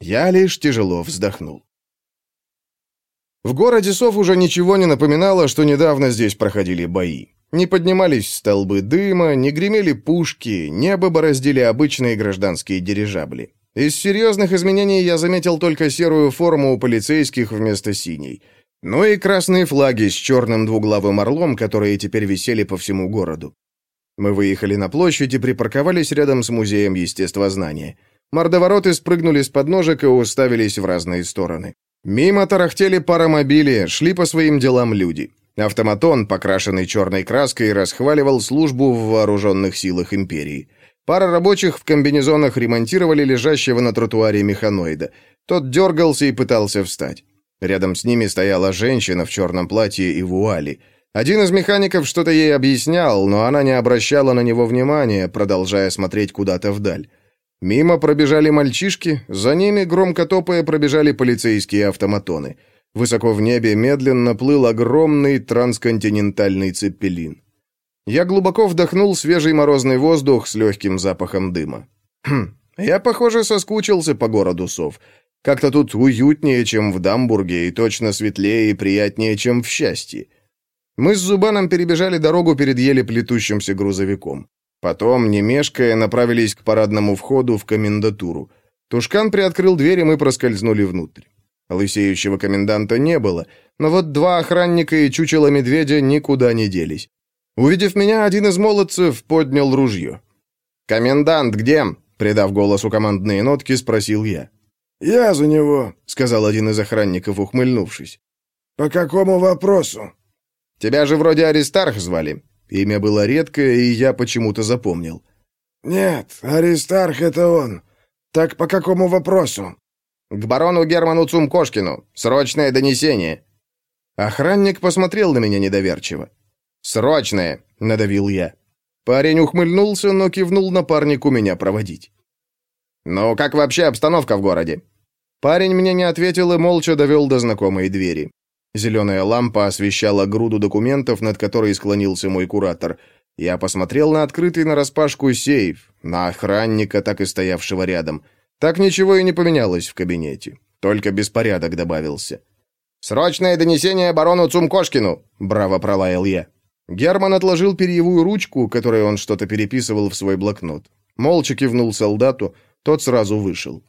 Я лишь тяжело вздохнул. В городе Сов уже ничего не напоминало, что недавно здесь проходили бои. Не поднимались столбы дыма, не гремели пушки, небо бороздили обычные гражданские дирижабли. Из серьезных изменений я заметил только серую форму у полицейских вместо синей. Ну и красные флаги с черным двуглавым орлом, которые теперь висели по всему городу. Мы выехали на площадь и припарковались рядом с музеем естествознания. Мордовороты спрыгнули с подножек и уставились в разные стороны. Мимо тарахтели паромобили, шли по своим делам люди. Автоматон, покрашенный черной краской, расхваливал службу в вооруженных силах империи. Пара рабочих в комбинезонах ремонтировали лежащего на тротуаре механоида. Тот дергался и пытался встать. Рядом с ними стояла женщина в черном платье и вуали. Один из механиков что-то ей объяснял, но она не обращала на него внимания, продолжая смотреть куда-то вдаль. Мимо пробежали мальчишки, за ними, громко топая, пробежали полицейские автоматоны. Высоко в небе медленно плыл огромный трансконтинентальный цепелин. Я глубоко вдохнул свежий морозный воздух с легким запахом дыма. Хм, я, похоже, соскучился по городу сов. Как-то тут уютнее, чем в Дамбурге, и точно светлее и приятнее, чем в счастье. Мы с Зубаном перебежали дорогу перед еле плетущимся грузовиком. Потом, не мешкая, направились к парадному входу в комендатуру. Тушкан приоткрыл дверь, и мы проскользнули внутрь. Лысеющего коменданта не было, но вот два охранника и чучело медведя никуда не делись. Увидев меня, один из молодцев поднял ружье. «Комендант где?» — придав голосу командные нотки, спросил я. «Я за него», — сказал один из охранников, ухмыльнувшись. «По какому вопросу?» «Тебя же вроде Аристарх звали. Имя было редкое, и я почему-то запомнил. «Нет, Аристарх — это он. Так по какому вопросу?» «К барону Герману Цумкошкину. Срочное донесение». Охранник посмотрел на меня недоверчиво. «Срочное!» — надавил я. Парень ухмыльнулся, но кивнул напарнику меня проводить. «Ну, как вообще обстановка в городе?» Парень мне не ответил и молча довел до знакомой двери. Зеленая лампа освещала груду документов, над которой склонился мой куратор. Я посмотрел на открытый нараспашку сейф, на охранника, так и стоявшего рядом. Так ничего и не поменялось в кабинете. Только беспорядок добавился. «Срочное донесение барону Цумкошкину!» — браво пролаял я. Герман отложил перьевую ручку, которой он что-то переписывал в свой блокнот. Молча кивнул солдату, тот сразу вышел.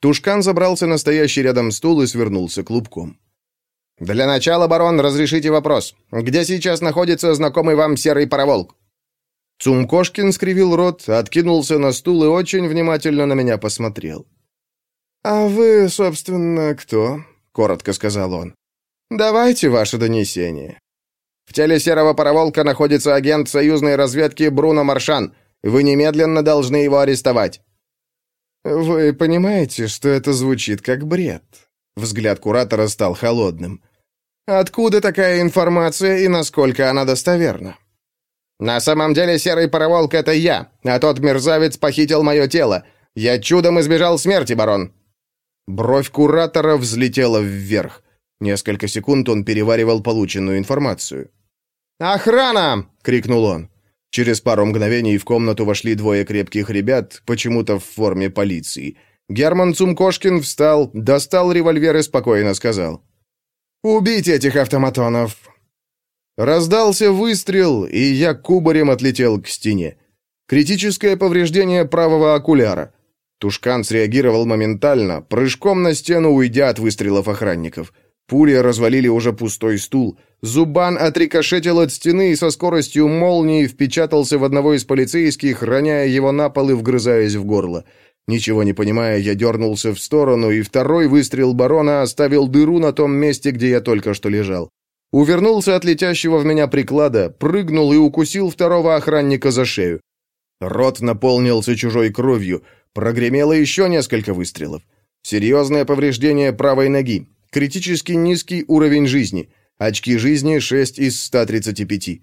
Тушкан забрался на стоящий рядом стул и свернулся клубком. «Для начала, барон, разрешите вопрос. Где сейчас находится знакомый вам серый пароволк?» Цумкошкин скривил рот, откинулся на стул и очень внимательно на меня посмотрел. «А вы, собственно, кто?» — коротко сказал он. «Давайте ваше донесение». В теле серого пароволка находится агент союзной разведки Бруно Маршан. Вы немедленно должны его арестовать». «Вы понимаете, что это звучит как бред?» Взгляд куратора стал холодным. «Откуда такая информация и насколько она достоверна?» «На самом деле серый пароволк — это я, а тот мерзавец похитил мое тело. Я чудом избежал смерти, барон». Бровь куратора взлетела вверх. Несколько секунд он переваривал полученную информацию. «Охрана!» — крикнул он. Через пару мгновений в комнату вошли двое крепких ребят, почему-то в форме полиции. Герман Цумкошкин встал, достал револьвер и спокойно сказал. «Убить этих автоматонов!» Раздался выстрел, и я кубарем отлетел к стене. Критическое повреждение правого окуляра. Тушкан среагировал моментально, прыжком на стену уйдя от выстрелов охранников. Пули развалили уже пустой стул. Зубан отрикошетил от стены и со скоростью молнии впечатался в одного из полицейских, роняя его на пол и вгрызаясь в горло. Ничего не понимая, я дернулся в сторону, и второй выстрел барона оставил дыру на том месте, где я только что лежал. Увернулся от летящего в меня приклада, прыгнул и укусил второго охранника за шею. Рот наполнился чужой кровью, прогремело еще несколько выстрелов. Серьезное повреждение правой ноги, критически низкий уровень жизни, очки жизни 6 из 135.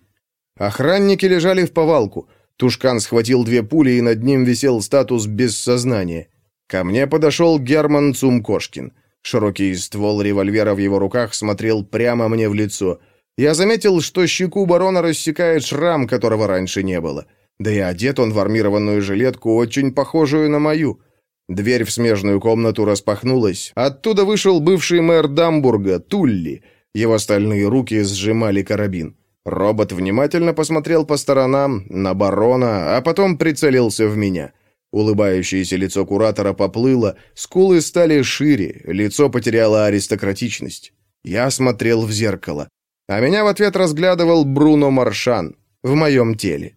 Охранники лежали в повалку. Тушкан схватил две пули, и над ним висел статус «без сознания». Ко мне подошел Герман Цумкошкин. Широкий ствол револьвера в его руках смотрел прямо мне в лицо. Я заметил, что щеку барона рассекает шрам, которого раньше не было. Да и одет он в армированную жилетку, очень похожую на мою. Дверь в смежную комнату распахнулась. Оттуда вышел бывший мэр Дамбурга, Тулли. Его стальные руки сжимали карабин. Робот внимательно посмотрел по сторонам, на барона, а потом прицелился в меня. Улыбающееся лицо куратора поплыло, скулы стали шире, лицо потеряло аристократичность. Я смотрел в зеркало, а меня в ответ разглядывал Бруно Маршан в моем теле.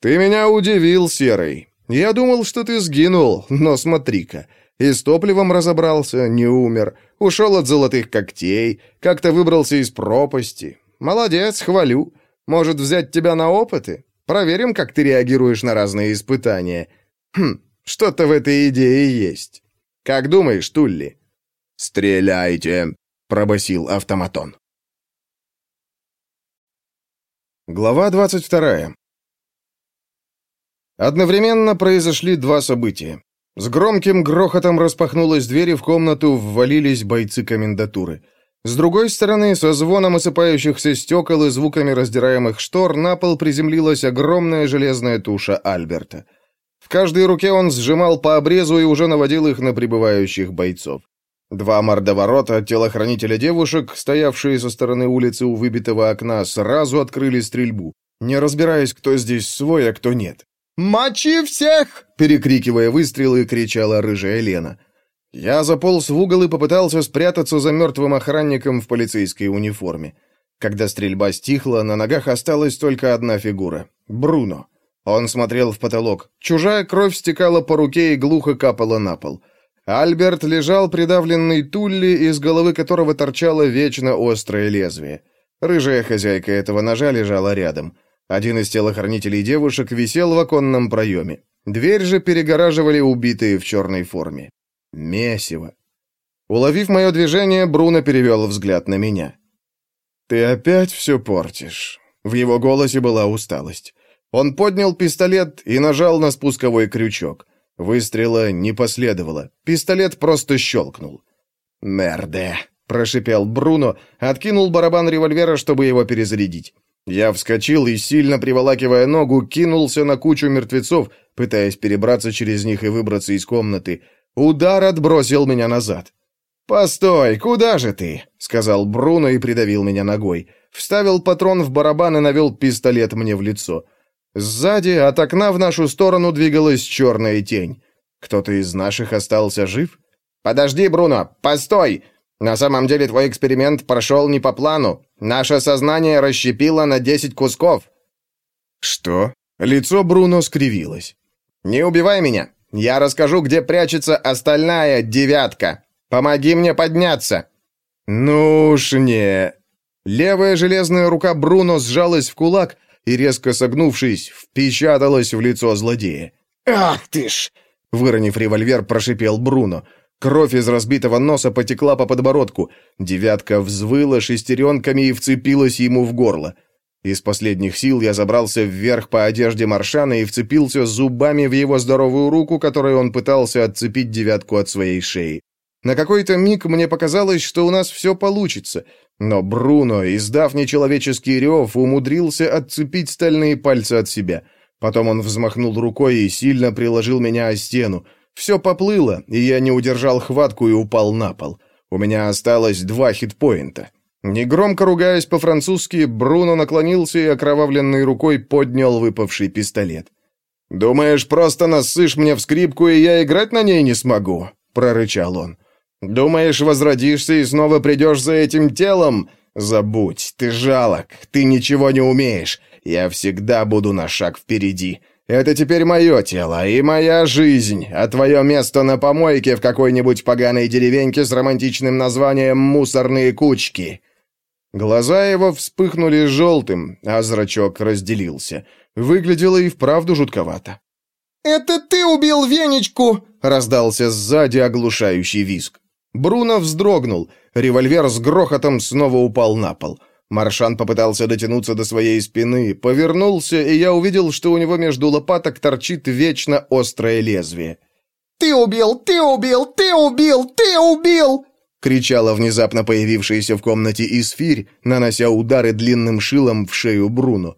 «Ты меня удивил, Серый. Я думал, что ты сгинул, но смотри-ка, и с топливом разобрался, не умер, ушел от золотых когтей, как-то выбрался из пропасти. Молодец, хвалю. Может, взять тебя на опыты? Проверим, как ты реагируешь на разные испытания. Хм, что-то в этой идее есть. Как думаешь, Тулли? Стреляйте, пробасил автоматон. Глава 22. Одновременно произошли два события. С громким грохотом распахнулась дверь, и в комнату ввалились бойцы комендатуры. С другой стороны, со звоном осыпающихся стекол и звуками раздираемых штор на пол приземлилась огромная железная туша Альберта — в каждой руке он сжимал по обрезу и уже наводил их на прибывающих бойцов. Два мордоворота, телохранителя девушек, стоявшие со стороны улицы у выбитого окна, сразу открыли стрельбу, не разбираясь, кто здесь свой, а кто нет. «Мочи всех!» — перекрикивая выстрелы, кричала рыжая Лена. Я заполз в угол и попытался спрятаться за мертвым охранником в полицейской униформе. Когда стрельба стихла, на ногах осталась только одна фигура — Бруно. Он смотрел в потолок. Чужая кровь стекала по руке и глухо капала на пол. Альберт лежал придавленный Тулли, из головы которого торчало вечно острое лезвие. Рыжая хозяйка этого ножа лежала рядом. Один из телохранителей девушек висел в оконном проеме. Дверь же перегораживали убитые в черной форме. Месиво. Уловив мое движение, Бруно перевел взгляд на меня. «Ты опять все портишь». В его голосе была усталость. Он поднял пистолет и нажал на спусковой крючок. Выстрела не последовало. Пистолет просто щелкнул. «Мерде!» — прошипел Бруно, откинул барабан револьвера, чтобы его перезарядить. Я вскочил и, сильно приволакивая ногу, кинулся на кучу мертвецов, пытаясь перебраться через них и выбраться из комнаты. Удар отбросил меня назад. «Постой, куда же ты?» — сказал Бруно и придавил меня ногой. Вставил патрон в барабан и навел пистолет мне в лицо. Сзади от окна в нашу сторону двигалась черная тень. Кто-то из наших остался жив? «Подожди, Бруно! Постой! На самом деле твой эксперимент прошел не по плану. Наше сознание расщепило на десять кусков». «Что?» Лицо Бруно скривилось. «Не убивай меня. Я расскажу, где прячется остальная девятка. Помоги мне подняться». «Ну уж не...» Левая железная рука Бруно сжалась в кулак, и, резко согнувшись, впечаталась в лицо злодея. «Ах ты ж!» Выронив револьвер, прошипел Бруно. Кровь из разбитого носа потекла по подбородку. Девятка взвыла шестеренками и вцепилась ему в горло. Из последних сил я забрался вверх по одежде Маршана и вцепился зубами в его здоровую руку, которой он пытался отцепить девятку от своей шеи. На какой-то миг мне показалось, что у нас все получится, но Бруно, издав нечеловеческий рев, умудрился отцепить стальные пальцы от себя. Потом он взмахнул рукой и сильно приложил меня о стену. Все поплыло, и я не удержал хватку и упал на пол. У меня осталось два хитпоинта. Негромко ругаясь по-французски, Бруно наклонился и окровавленной рукой поднял выпавший пистолет. «Думаешь, просто насышь мне в скрипку, и я играть на ней не смогу?» — прорычал он. «Думаешь, возродишься и снова придешь за этим телом? Забудь, ты жалок, ты ничего не умеешь. Я всегда буду на шаг впереди. Это теперь мое тело и моя жизнь, а твое место на помойке в какой-нибудь поганой деревеньке с романтичным названием «Мусорные кучки». Глаза его вспыхнули желтым, а зрачок разделился. Выглядело и вправду жутковато. «Это ты убил Венечку!» — раздался сзади оглушающий визг. Бруно вздрогнул. Револьвер с грохотом снова упал на пол. Маршан попытался дотянуться до своей спины, повернулся, и я увидел, что у него между лопаток торчит вечно острое лезвие. «Ты убил! Ты убил! Ты убил! Ты убил!» Кричала внезапно появившаяся в комнате Исфирь, нанося удары длинным шилом в шею Бруно.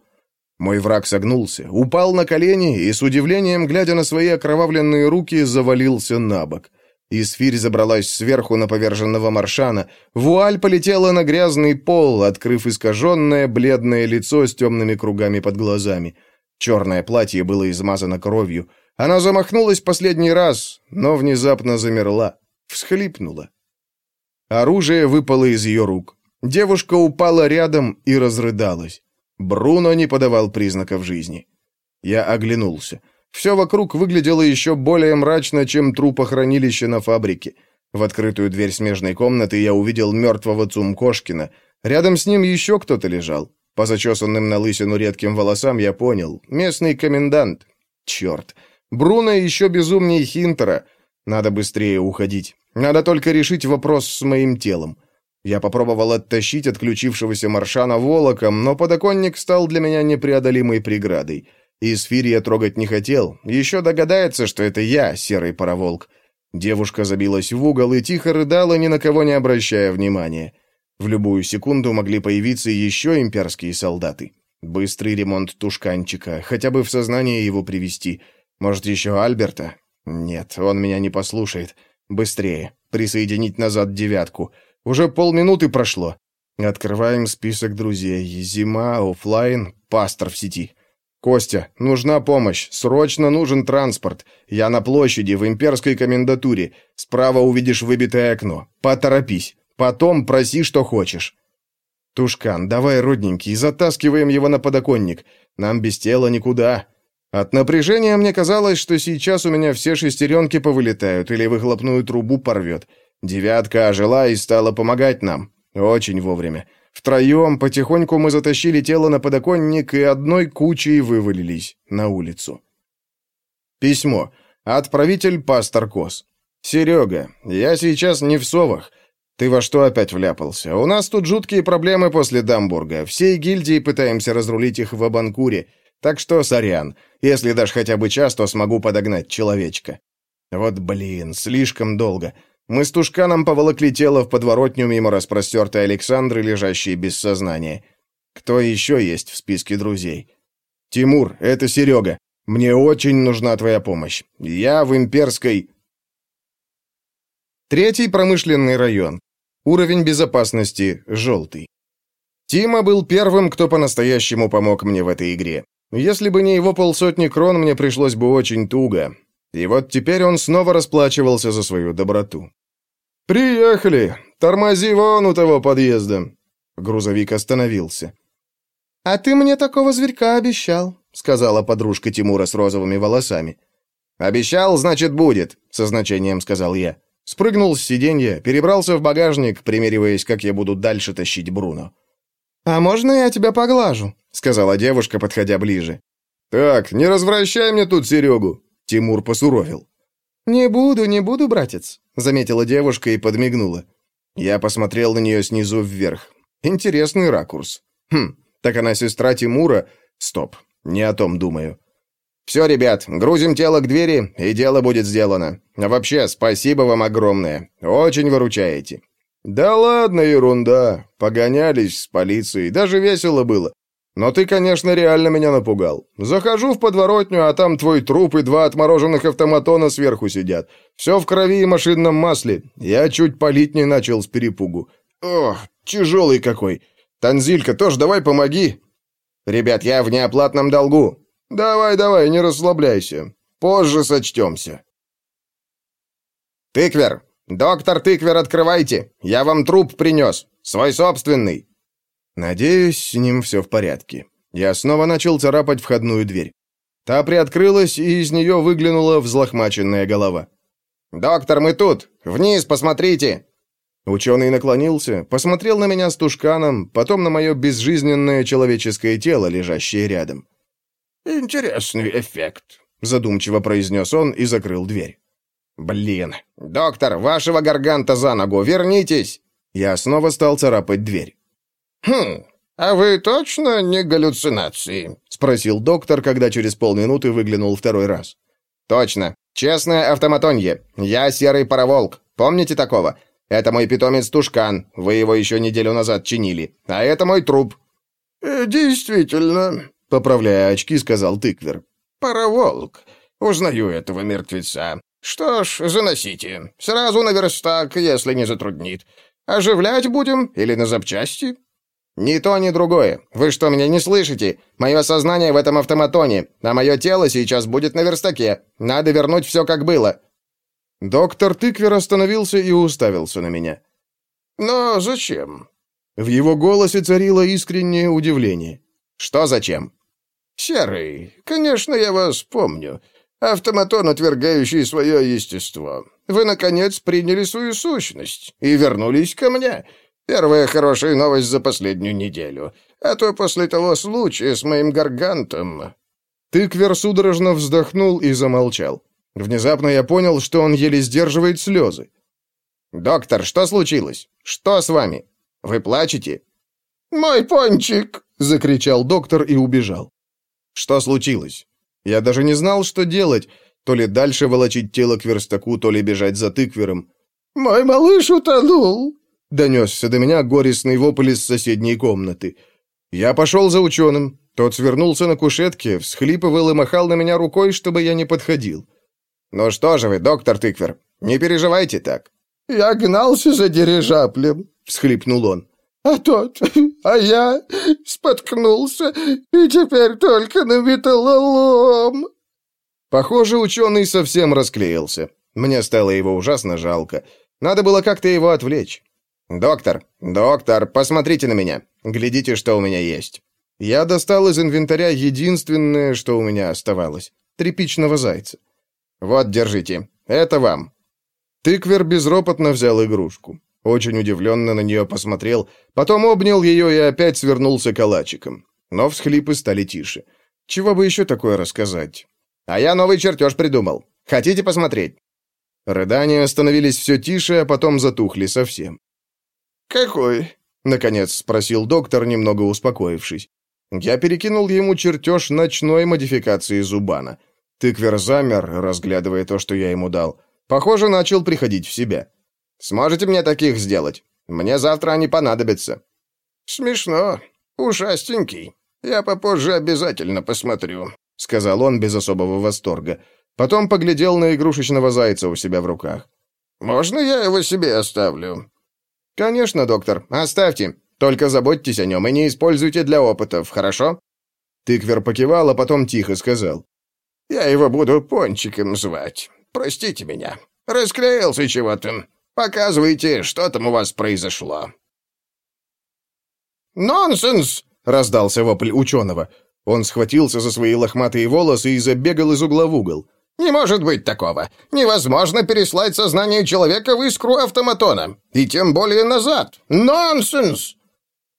Мой враг согнулся, упал на колени и, с удивлением, глядя на свои окровавленные руки, завалился на бок. Исфирь забралась сверху на поверженного Маршана. Вуаль полетела на грязный пол, открыв искаженное бледное лицо с темными кругами под глазами. Черное платье было измазано кровью. Она замахнулась последний раз, но внезапно замерла, всхлипнула. Оружие выпало из ее рук. Девушка упала рядом и разрыдалась. Бруно не подавал признаков жизни. Я оглянулся. Все вокруг выглядело еще более мрачно, чем трупохранилище на фабрике. В открытую дверь смежной комнаты я увидел мертвого Цумкошкина. Рядом с ним еще кто-то лежал. По зачесанным на лысину редким волосам я понял. Местный комендант. Черт. Бруно еще безумнее Хинтера. Надо быстрее уходить. Надо только решить вопрос с моим телом. Я попробовал оттащить отключившегося Маршана волоком, но подоконник стал для меня непреодолимой преградой. И Сфирь я трогать не хотел. Еще догадается, что это я, серый пароволк. Девушка забилась в угол и тихо рыдала, ни на кого не обращая внимания. В любую секунду могли появиться еще имперские солдаты. Быстрый ремонт тушканчика, хотя бы в сознание его привести. Может, еще Альберта? Нет, он меня не послушает. Быстрее. Присоединить назад девятку. Уже полминуты прошло. Открываем список друзей. Зима, офлайн, пастор в сети. «Костя, нужна помощь. Срочно нужен транспорт. Я на площади, в имперской комендатуре. Справа увидишь выбитое окно. Поторопись. Потом проси, что хочешь». «Тушкан, давай, родненький, затаскиваем его на подоконник. Нам без тела никуда». От напряжения мне казалось, что сейчас у меня все шестеренки повылетают или выхлопную трубу порвет. Девятка ожила и стала помогать нам. Очень вовремя. Втроем потихоньку мы затащили тело на подоконник и одной кучей вывалились на улицу. Письмо. Отправитель пастор Кос. «Серега, я сейчас не в совах. Ты во что опять вляпался? У нас тут жуткие проблемы после Дамбурга. Всей гильдии пытаемся разрулить их в Абанкуре. Так что, сорян. Если дашь хотя бы час, то смогу подогнать человечка». Вот блин, слишком долго. Мы с Тушканом поволокли тело в подворотню мимо распростертой Александры, лежащей без сознания. Кто еще есть в списке друзей? Тимур, это Серега. Мне очень нужна твоя помощь. Я в имперской... Третий промышленный район. Уровень безопасности желтый. Тима был первым, кто по-настоящему помог мне в этой игре. Если бы не его полсотни крон, мне пришлось бы очень туго. И вот теперь он снова расплачивался за свою доброту. «Приехали! Тормози вон у того подъезда!» Грузовик остановился. «А ты мне такого зверька обещал», — сказала подружка Тимура с розовыми волосами. «Обещал, значит, будет», — со значением сказал я. Спрыгнул с сиденья, перебрался в багажник, примериваясь, как я буду дальше тащить Бруно. «А можно я тебя поглажу?» — сказала девушка, подходя ближе. «Так, не развращай мне тут Серегу!» Тимур посуровил. «Не буду, не буду, братец», — заметила девушка и подмигнула. Я посмотрел на нее снизу вверх. Интересный ракурс. Хм, так она сестра Тимура? Стоп, не о том думаю. Все, ребят, грузим тело к двери, и дело будет сделано. Вообще, спасибо вам огромное. Очень выручаете. Да ладно, ерунда. Погонялись с полицией, даже весело было. Но ты, конечно, реально меня напугал. Захожу в подворотню, а там твой труп и два отмороженных автоматона сверху сидят. Все в крови и машинном масле. Я чуть палить не начал с перепугу. Ох, тяжелый какой. Танзилька, тоже давай помоги. Ребят, я в неоплатном долгу. Давай, давай, не расслабляйся. Позже сочтемся. Тыквер! Доктор Тыквер, открывайте! Я вам труп принес. Свой собственный. Надеюсь, с ним все в порядке. Я снова начал царапать входную дверь. Та приоткрылась, и из нее выглянула взлохмаченная голова. «Доктор, мы тут! Вниз, посмотрите!» Ученый наклонился, посмотрел на меня с тушканом, потом на мое безжизненное человеческое тело, лежащее рядом. «Интересный эффект», — задумчиво произнес он и закрыл дверь. «Блин! Доктор, вашего гарганта за ногу! Вернитесь!» Я снова стал царапать дверь. «Хм, а вы точно не галлюцинации?» — спросил доктор, когда через полминуты выглянул второй раз. «Точно. Честное автоматонье. Я серый пароволк. Помните такого? Это мой питомец Тушкан. Вы его еще неделю назад чинили. А это мой труп». «Э, «Действительно», — поправляя очки, сказал тыквер. «Пароволк. Узнаю этого мертвеца. Что ж, заносите. Сразу на верстак, если не затруднит. Оживлять будем или на запчасти?» «Ни то, ни другое. Вы что, меня не слышите? Мое сознание в этом автоматоне, а мое тело сейчас будет на верстаке. Надо вернуть все, как было». Доктор Тыквер остановился и уставился на меня. «Но зачем?» В его голосе царило искреннее удивление. «Что зачем?» «Серый, конечно, я вас помню. Автоматон, отвергающий свое естество. Вы, наконец, приняли свою сущность и вернулись ко мне. Первая хорошая новость за последнюю неделю. А то после того случая с моим гаргантом...» Тыквер судорожно вздохнул и замолчал. Внезапно я понял, что он еле сдерживает слезы. «Доктор, что случилось? Что с вами? Вы плачете?» «Мой пончик!» — закричал доктор и убежал. «Что случилось? Я даже не знал, что делать. То ли дальше волочить тело к верстаку, то ли бежать за тыквером. «Мой малыш утонул!» Донесся до меня горестный вопль из соседней комнаты. Я пошел за ученым. Тот свернулся на кушетке, всхлипывал и махал на меня рукой, чтобы я не подходил. «Ну что же вы, доктор Тыквер, не переживайте так». «Я гнался за дирижаблем», — всхлипнул он. «А тот, а я споткнулся, и теперь только на металлолом». Похоже, ученый совсем расклеился. Мне стало его ужасно жалко. Надо было как-то его отвлечь. «Доктор, доктор, посмотрите на меня. Глядите, что у меня есть». Я достал из инвентаря единственное, что у меня оставалось. Тряпичного зайца. «Вот, держите. Это вам». Тыквер безропотно взял игрушку. Очень удивленно на нее посмотрел, потом обнял ее и опять свернулся калачиком. Но всхлипы стали тише. Чего бы еще такое рассказать? «А я новый чертеж придумал. Хотите посмотреть?» Рыдания становились все тише, а потом затухли совсем. «Какой?» — наконец спросил доктор, немного успокоившись. Я перекинул ему чертеж ночной модификации Зубана. Тыквер замер, разглядывая то, что я ему дал. Похоже, начал приходить в себя. «Сможете мне таких сделать? Мне завтра они понадобятся». «Смешно. Ушастенький. Я попозже обязательно посмотрю», — сказал он без особого восторга. Потом поглядел на игрушечного зайца у себя в руках. «Можно я его себе оставлю?» «Конечно, доктор, оставьте. Только заботьтесь о нем и не используйте для опытов, хорошо?» Тыквер покивал, а потом тихо сказал. «Я его буду Пончиком звать. Простите меня. Расклеился чего-то. Показывайте, что там у вас произошло». «Нонсенс!» — раздался вопль ученого. Он схватился за свои лохматые волосы и забегал из угла в угол. Не может быть такого. Невозможно переслать сознание человека в искру автоматона. И тем более назад. Нонсенс!»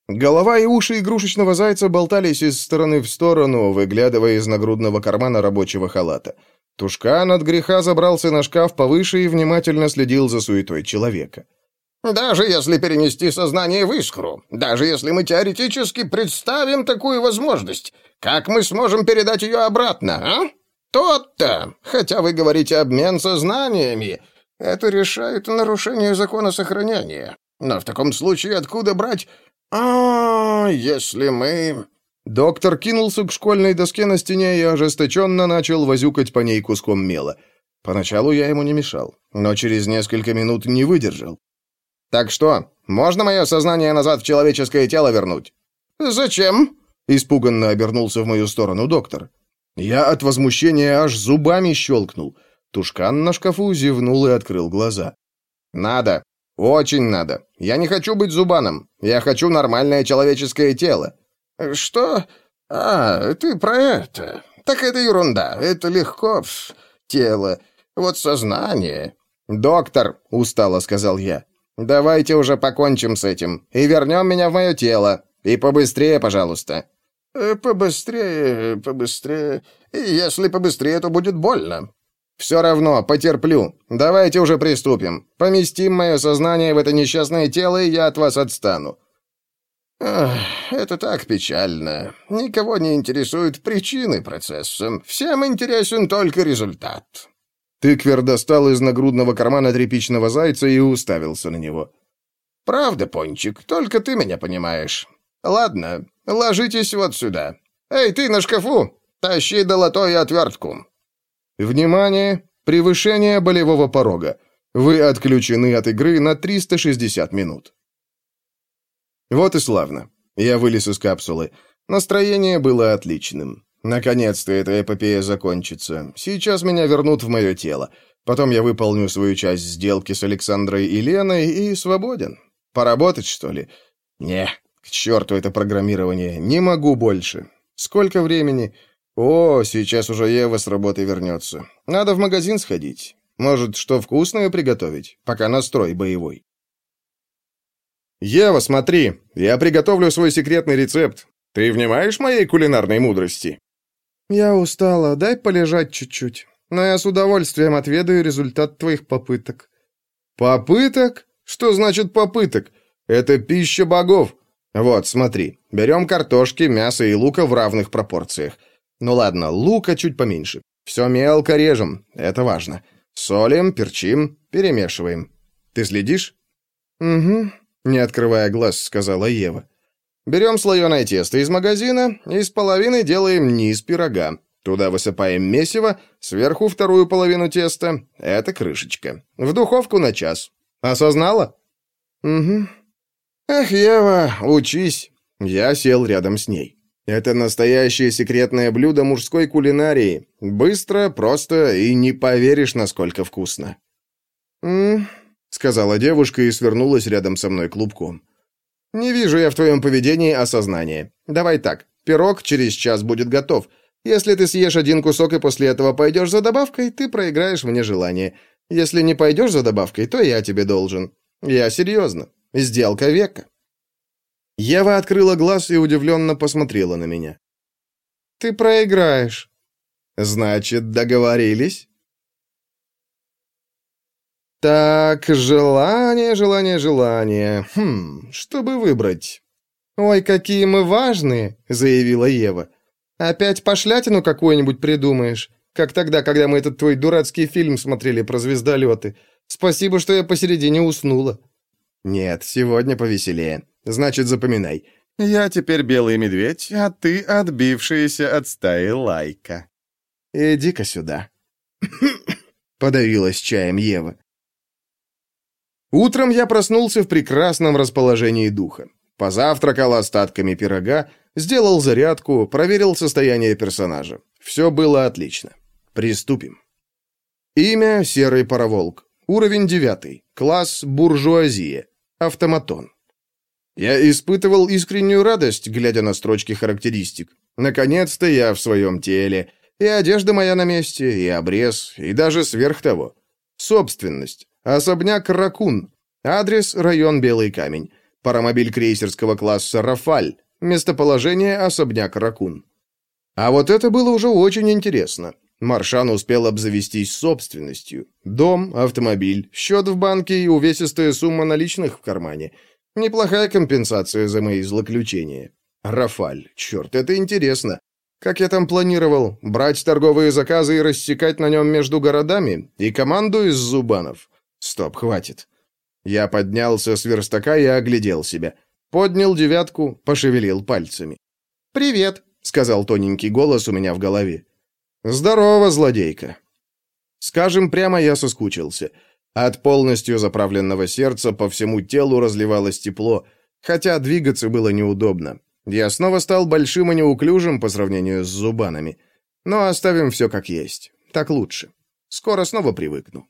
Голова и уши игрушечного зайца болтались из стороны в сторону, выглядывая из нагрудного кармана рабочего халата. Тушкан от греха забрался на шкаф повыше и внимательно следил за суетой человека. «Даже если перенести сознание в искру, даже если мы теоретически представим такую возможность, как мы сможем передать ее обратно, а? Тот-то, хотя вы говорите обмен сознаниями, это решает нарушение закона сохранения. Но в таком случае откуда брать... А, если мы...» Доктор кинулся к школьной доске на стене и ожесточенно начал возюкать по ней куском мела. Поначалу я ему не мешал, но через несколько минут не выдержал. «Так что, можно мое сознание назад в человеческое тело вернуть?» «Зачем?» — испуганно обернулся в мою сторону доктор. Я от возмущения аж зубами щелкнул. Тушкан на шкафу зевнул и открыл глаза. «Надо. Очень надо. Я не хочу быть зубаном. Я хочу нормальное человеческое тело». «Что? А, ты про это. Так это ерунда. Это легко. Тело. Вот сознание». «Доктор», — устало сказал я, — «давайте уже покончим с этим и вернем меня в мое тело. И побыстрее, пожалуйста». Э, «Побыстрее, побыстрее. Если побыстрее, то будет больно». «Все равно, потерплю. Давайте уже приступим. Поместим мое сознание в это несчастное тело, и я от вас отстану». Ах, «Это так печально. Никого не интересуют причины процесса. Всем интересен только результат». Тыквер достал из нагрудного кармана тряпичного зайца и уставился на него. «Правда, Пончик, только ты меня понимаешь. Ладно, ложитесь вот сюда. Эй, ты на шкафу! Тащи долото и отвертку!» «Внимание! Превышение болевого порога. Вы отключены от игры на 360 минут». Вот и славно. Я вылез из капсулы. Настроение было отличным. Наконец-то эта эпопея закончится. Сейчас меня вернут в мое тело. Потом я выполню свою часть сделки с Александрой и Леной и свободен. Поработать, что ли? Не, черту это программирование. Не могу больше. Сколько времени? О, сейчас уже Ева с работы вернется. Надо в магазин сходить. Может, что вкусное приготовить, пока настрой боевой. Ева, смотри, я приготовлю свой секретный рецепт. Ты внимаешь моей кулинарной мудрости? Я устала, дай полежать чуть-чуть. Но я с удовольствием отведаю результат твоих попыток. Попыток? Что значит попыток? Это пища богов. Вот, смотри, берем картошки, мясо и лука в равных пропорциях. Ну ладно, лука чуть поменьше. Все мелко режем, это важно. Солим, перчим, перемешиваем. Ты следишь? Угу, не открывая глаз, сказала Ева. Берем слоеное тесто из магазина и с половины делаем низ пирога. Туда высыпаем месиво, сверху вторую половину теста. Это крышечка. В духовку на час. Осознала? Угу. «Ах, Ева, учись!» Я сел рядом с ней. Это настоящее секретное блюдо мужской кулинарии. Быстро, просто и не поверишь, насколько вкусно. «М-м», сказала девушка и свернулась рядом со мной клубком. «Не вижу я в твоем поведении осознания. Давай так, пирог через час будет готов. Если ты съешь один кусок и после этого пойдешь за добавкой, ты проиграешь мне желание. Если не пойдешь за добавкой, то я тебе должен. Я серьезно. Сделка века. Ева открыла глаз и удивленно посмотрела на меня. «Ты проиграешь». «Значит, договорились?» «Так, желание, желание, желание. Хм, чтобы выбрать?» «Ой, какие мы важные», — заявила Ева. «Опять пошлятину какую-нибудь придумаешь, как тогда, когда мы этот твой дурацкий фильм смотрели про звездолеты. Спасибо, что я посередине уснула». «Нет, сегодня повеселее. Значит, запоминай. Я теперь белый медведь, а ты отбившаяся от стаи лайка. Иди-ка сюда». Подавилась чаем Ева. Утром я проснулся в прекрасном расположении духа. Позавтракал остатками пирога, сделал зарядку, проверил состояние персонажа. Все было отлично. Приступим. Имя — Серый Пароволк. Уровень девятый. Класс — Буржуазия. Автоматон. Я испытывал искреннюю радость, глядя на строчки характеристик. Наконец-то я в своем теле. И одежда моя на месте, и обрез, и даже сверх того. Собственность. Особняк Ракун. Адрес – район Белый камень. паромобиль крейсерского класса «Рафаль», местоположение особняк «Ракун». А вот это было уже очень интересно. Маршан успел обзавестись собственностью. Дом, автомобиль, счет в банке и увесистая сумма наличных в кармане. Неплохая компенсация за мои злоключения. Рафаль, черт, это интересно. Как я там планировал, брать торговые заказы и рассекать на нем между городами? И команду из зубанов? Стоп, хватит. Я поднялся с верстака и оглядел себя. Поднял девятку, пошевелил пальцами. «Привет», — сказал тоненький голос у меня в голове. «Здорово, злодейка». Скажем прямо, я соскучился. От полностью заправленного сердца по всему телу разливалось тепло, хотя двигаться было неудобно. Я снова стал большим и неуклюжим по сравнению с зубанами. Но оставим все как есть. Так лучше. Скоро снова привыкну.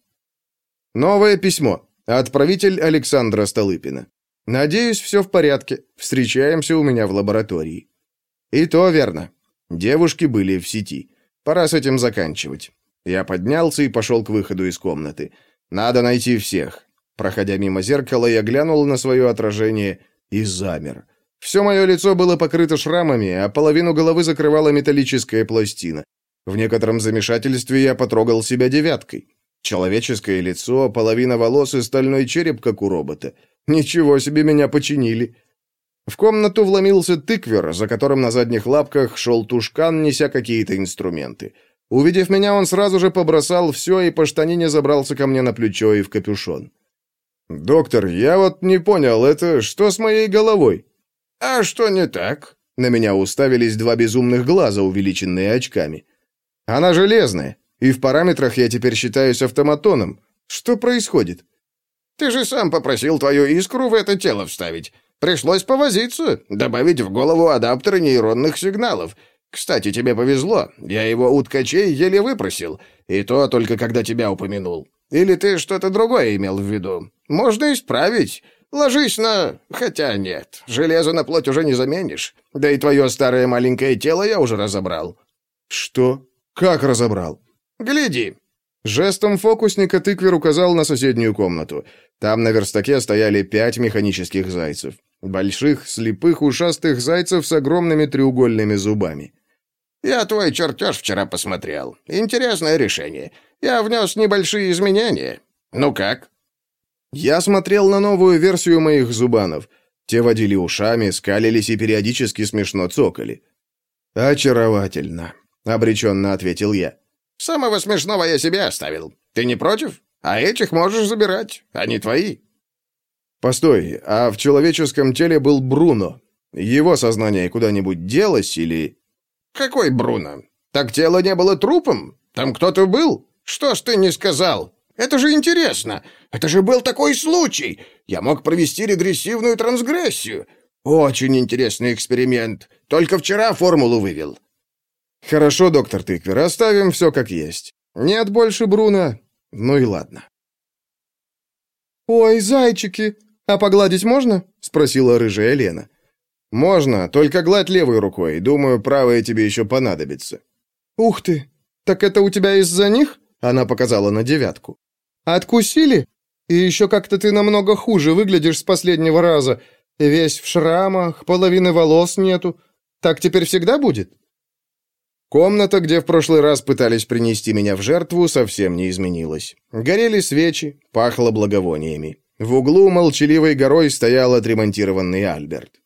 Новое письмо. Отправитель Александра Столыпина. Надеюсь, все в порядке. Встречаемся у меня в лаборатории. И то верно. Девушки были в сети. Пора с этим заканчивать. Я поднялся и пошел к выходу из комнаты. Надо найти всех. Проходя мимо зеркала, я глянул на свое отражение и замер. Все мое лицо было покрыто шрамами, а половину головы закрывала металлическая пластина. В некотором замешательстве я потрогал себя девяткой. Человеческое лицо, половина волос и стальной череп, как у робота. Ничего себе меня починили. В комнату вломился тыквер, за которым на задних лапках шел тушкан, неся какие-то инструменты. Увидев меня, он сразу же побросал все и по штанине забрался ко мне на плечо и в капюшон. «Доктор, я вот не понял, это что с моей головой?» «А что не так?» На меня уставились два безумных глаза, увеличенные очками. «Она железная, и в параметрах я теперь считаюсь автоматоном. Что происходит?» «Ты же сам попросил твою искру в это тело вставить. Пришлось повозиться, добавить в голову адаптеры нейронных сигналов. Кстати, тебе повезло, я его у ткачей еле выпросил, и то только когда тебя упомянул. Или ты что-то другое имел в виду? Можно исправить». Ложись на... Хотя нет, железо на плоть уже не заменишь. Да и твое старое маленькое тело я уже разобрал». «Что? Как разобрал?» «Гляди». Жестом фокусника тыквер указал на соседнюю комнату. Там на верстаке стояли пять механических зайцев. Больших, слепых, ушастых зайцев с огромными треугольными зубами. «Я твой чертеж вчера посмотрел. Интересное решение. Я внес небольшие изменения. Ну как?» Я смотрел на новую версию моих зубанов. Те водили ушами, скалились и периодически смешно цокали. «Очаровательно», — обреченно ответил я. «Самого смешного я себе оставил. Ты не против? А этих можешь забирать. Они твои». «Постой, а в человеческом теле был Бруно. Его сознание куда-нибудь делось или...» «Какой Бруно? Так тело не было трупом? Там кто-то был? Что ж ты не сказал? Это же интересно. Это же был такой случай. Я мог провести регрессивную трансгрессию. Очень интересный эксперимент. Только вчера формулу вывел. Хорошо, доктор Тыквер, оставим все как есть. Нет больше Бруно. Ну и ладно. Ой, зайчики, а погладить можно? спросила рыжая Лена. Можно, только гладь левой рукой. Думаю, правая тебе еще понадобится. Ух ты. Так это у тебя из-за них? Она показала на девятку. Откусили? И еще как-то ты намного хуже выглядишь с последнего раза. Весь в шрамах, половины волос нету. Так теперь всегда будет?» Комната, где в прошлый раз пытались принести меня в жертву, совсем не изменилась. Горели свечи, пахло благовониями. В углу молчаливой горой стоял отремонтированный Альберт.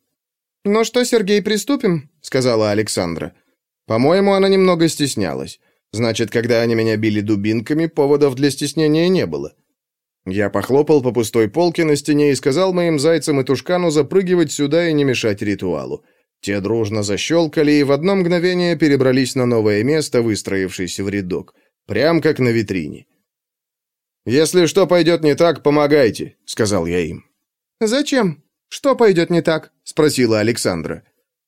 «Ну что, Сергей, приступим?» — сказала Александра. По-моему, она немного стеснялась. Значит, когда они меня били дубинками, поводов для стеснения не было. Я похлопал по пустой полке на стене и сказал моим зайцам и тушкану запрыгивать сюда и не мешать ритуалу. Те дружно защелкали и в одно мгновение перебрались на новое место, выстроившись в рядок. Прям как на витрине. «Если что пойдет не так, помогайте», — сказал я им. «Зачем? Что пойдет не так?» — спросила Александра.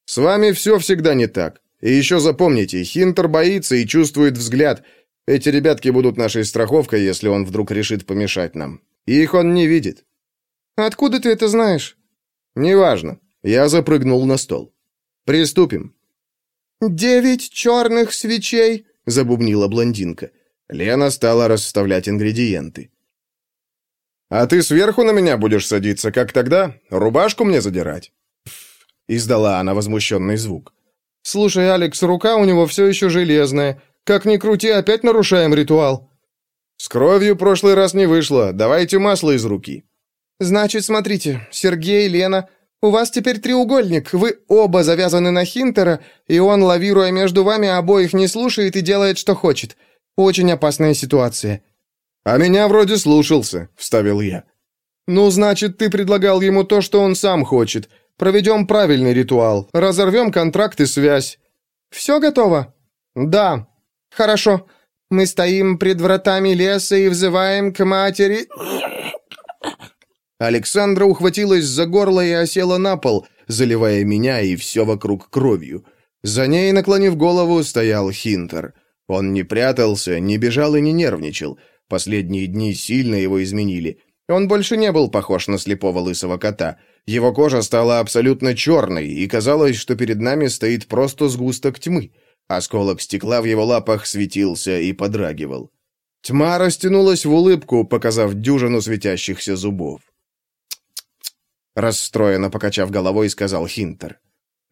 «С вами все всегда не так. И еще запомните, Хинтер боится и чувствует взгляд. Эти ребятки будут нашей страховкой, если он вдруг решит помешать нам. Их он не видит. Откуда ты это знаешь? Неважно. Я запрыгнул на стол. Приступим. «Девять черных свечей», — забубнила блондинка. Лена стала расставлять ингредиенты. «А ты сверху на меня будешь садиться, как тогда? Рубашку мне задирать?» Издала она возмущенный звук. «Слушай, Алекс, рука у него все еще железная. Как ни крути, опять нарушаем ритуал». «С кровью прошлый раз не вышло. Давайте масло из руки». «Значит, смотрите, Сергей, Лена, у вас теперь треугольник. Вы оба завязаны на Хинтера, и он, лавируя между вами, обоих не слушает и делает, что хочет. Очень опасная ситуация». «А меня вроде слушался», — вставил я. «Ну, значит, ты предлагал ему то, что он сам хочет. Проведем правильный ритуал. Разорвем контракт и связь. Все готово?» «Да». «Хорошо. Мы стоим пред вратами леса и взываем к матери...» Александра ухватилась за горло и осела на пол, заливая меня и все вокруг кровью. За ней, наклонив голову, стоял Хинтер. Он не прятался, не бежал и не нервничал. Последние дни сильно его изменили. Он больше не был похож на слепого лысого кота. Его кожа стала абсолютно черной, и казалось, что перед нами стоит просто сгусток тьмы. Осколок стекла в его лапах светился и подрагивал. Тьма растянулась в улыбку, показав дюжину светящихся зубов. Расстроенно покачав головой, сказал Хинтер.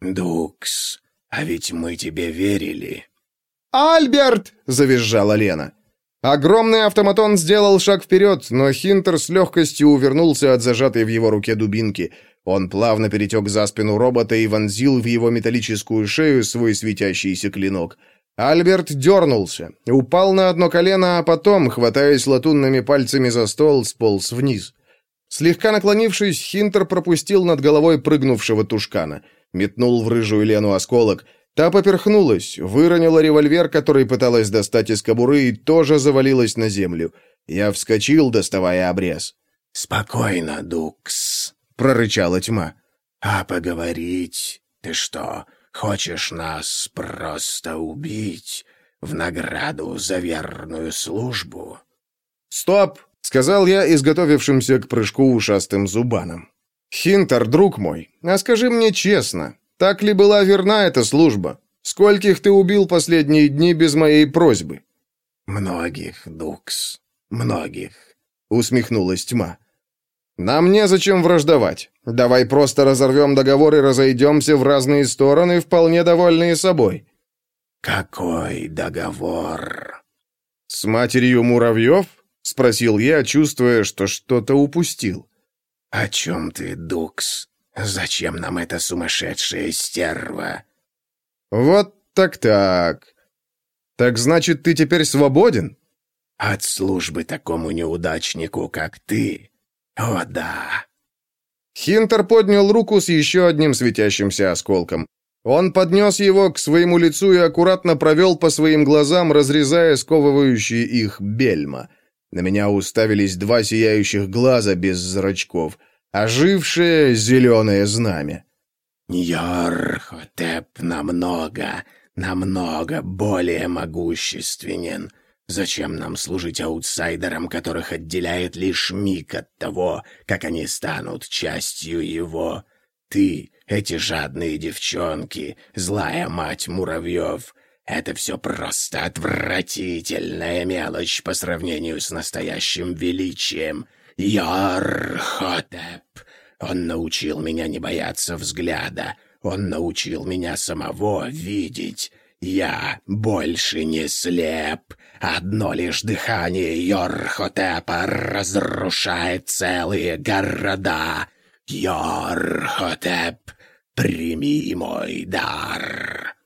«Дукс, а ведь мы тебе верили». «Альберт!» — завизжала Лена. Огромный автоматон сделал шаг вперед, но Хинтер с легкостью увернулся от зажатой в его руке дубинки. Он плавно перетек за спину робота и вонзил в его металлическую шею свой светящийся клинок. Альберт дернулся, упал на одно колено, а потом, хватаясь латунными пальцами за стол, сполз вниз. Слегка наклонившись, Хинтер пропустил над головой прыгнувшего тушкана. Метнул в рыжую Лену осколок. Та поперхнулась, выронила револьвер, который пыталась достать из кобуры, и тоже завалилась на землю. Я вскочил, доставая обрез. «Спокойно, Дукс», — прорычала тьма. «А поговорить? Ты что, хочешь нас просто убить в награду за верную службу?» «Стоп!» Сказал я изготовившимся к прыжку ушастым зубанам. «Хинтер, друг мой, а скажи мне честно, так ли была верна эта служба? Скольких ты убил последние дни без моей просьбы?» «Многих, Дукс, многих», — усмехнулась тьма. «Нам незачем враждовать. Давай просто разорвем договор и разойдемся в разные стороны, вполне довольные собой». «Какой договор?» «С матерью муравьев?» — спросил я, чувствуя, что что-то упустил. «О чем ты, Дукс? Зачем нам эта сумасшедшая стерва?» «Вот так-так. Так значит, ты теперь свободен?» «От службы такому неудачнику, как ты? О, да!» Хинтер поднял руку с еще одним светящимся осколком. Он поднес его к своему лицу и аккуратно провел по своим глазам, разрезая сковывающие их бельма. На меня уставились два сияющих глаза без зрачков, ожившее зеленое знамя. «Йорхотеп намного, намного более могущественен. Зачем нам служить аутсайдерам, которых отделяет лишь миг от того, как они станут частью его? Ты, эти жадные девчонки, злая мать муравьев, это все просто отвратительная мелочь по сравнению с настоящим величием. Ярхотеп. Он научил меня не бояться взгляда. Он научил меня самого видеть. Я больше не слеп. Одно лишь дыхание Йорхотепа разрушает целые города. Йорхотеп, прими мой дар.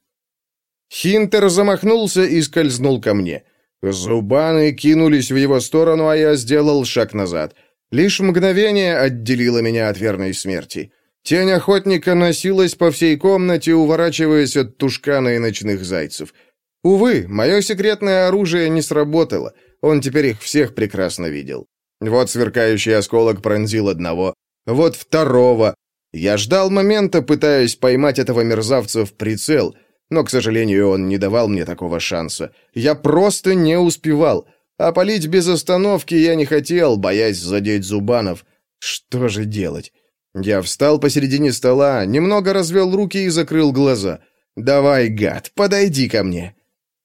Хинтер замахнулся и скользнул ко мне. Зубаны кинулись в его сторону, а я сделал шаг назад. Лишь мгновение отделило меня от верной смерти. Тень охотника носилась по всей комнате, уворачиваясь от тушкана и ночных зайцев. Увы, мое секретное оружие не сработало. Он теперь их всех прекрасно видел. Вот сверкающий осколок пронзил одного, вот второго. Я ждал момента, пытаясь поймать этого мерзавца в прицел — но, к сожалению, он не давал мне такого шанса. Я просто не успевал. А палить без остановки я не хотел, боясь задеть Зубанов. Что же делать? Я встал посередине стола, немного развел руки и закрыл глаза. «Давай, гад, подойди ко мне».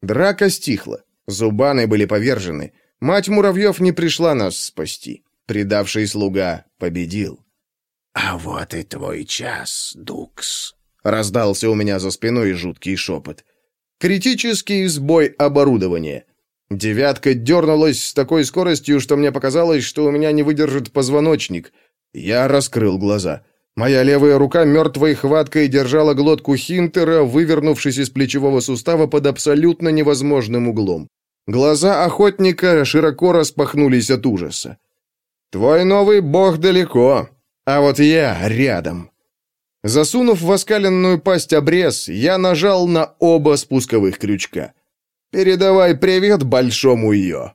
Драка стихла. Зубаны были повержены. Мать муравьев не пришла нас спасти. Предавший слуга победил. «А вот и твой час, Дукс», — раздался у меня за спиной жуткий шепот. «Критический сбой оборудования». Девятка дернулась с такой скоростью, что мне показалось, что у меня не выдержит позвоночник. Я раскрыл глаза. Моя левая рука мертвой хваткой держала глотку Хинтера, вывернувшись из плечевого сустава под абсолютно невозможным углом. Глаза охотника широко распахнулись от ужаса. «Твой новый бог далеко, а вот я рядом». Засунув в оскаленную пасть обрез, я нажал на оба спусковых крючка. Передавай привет большому Йо.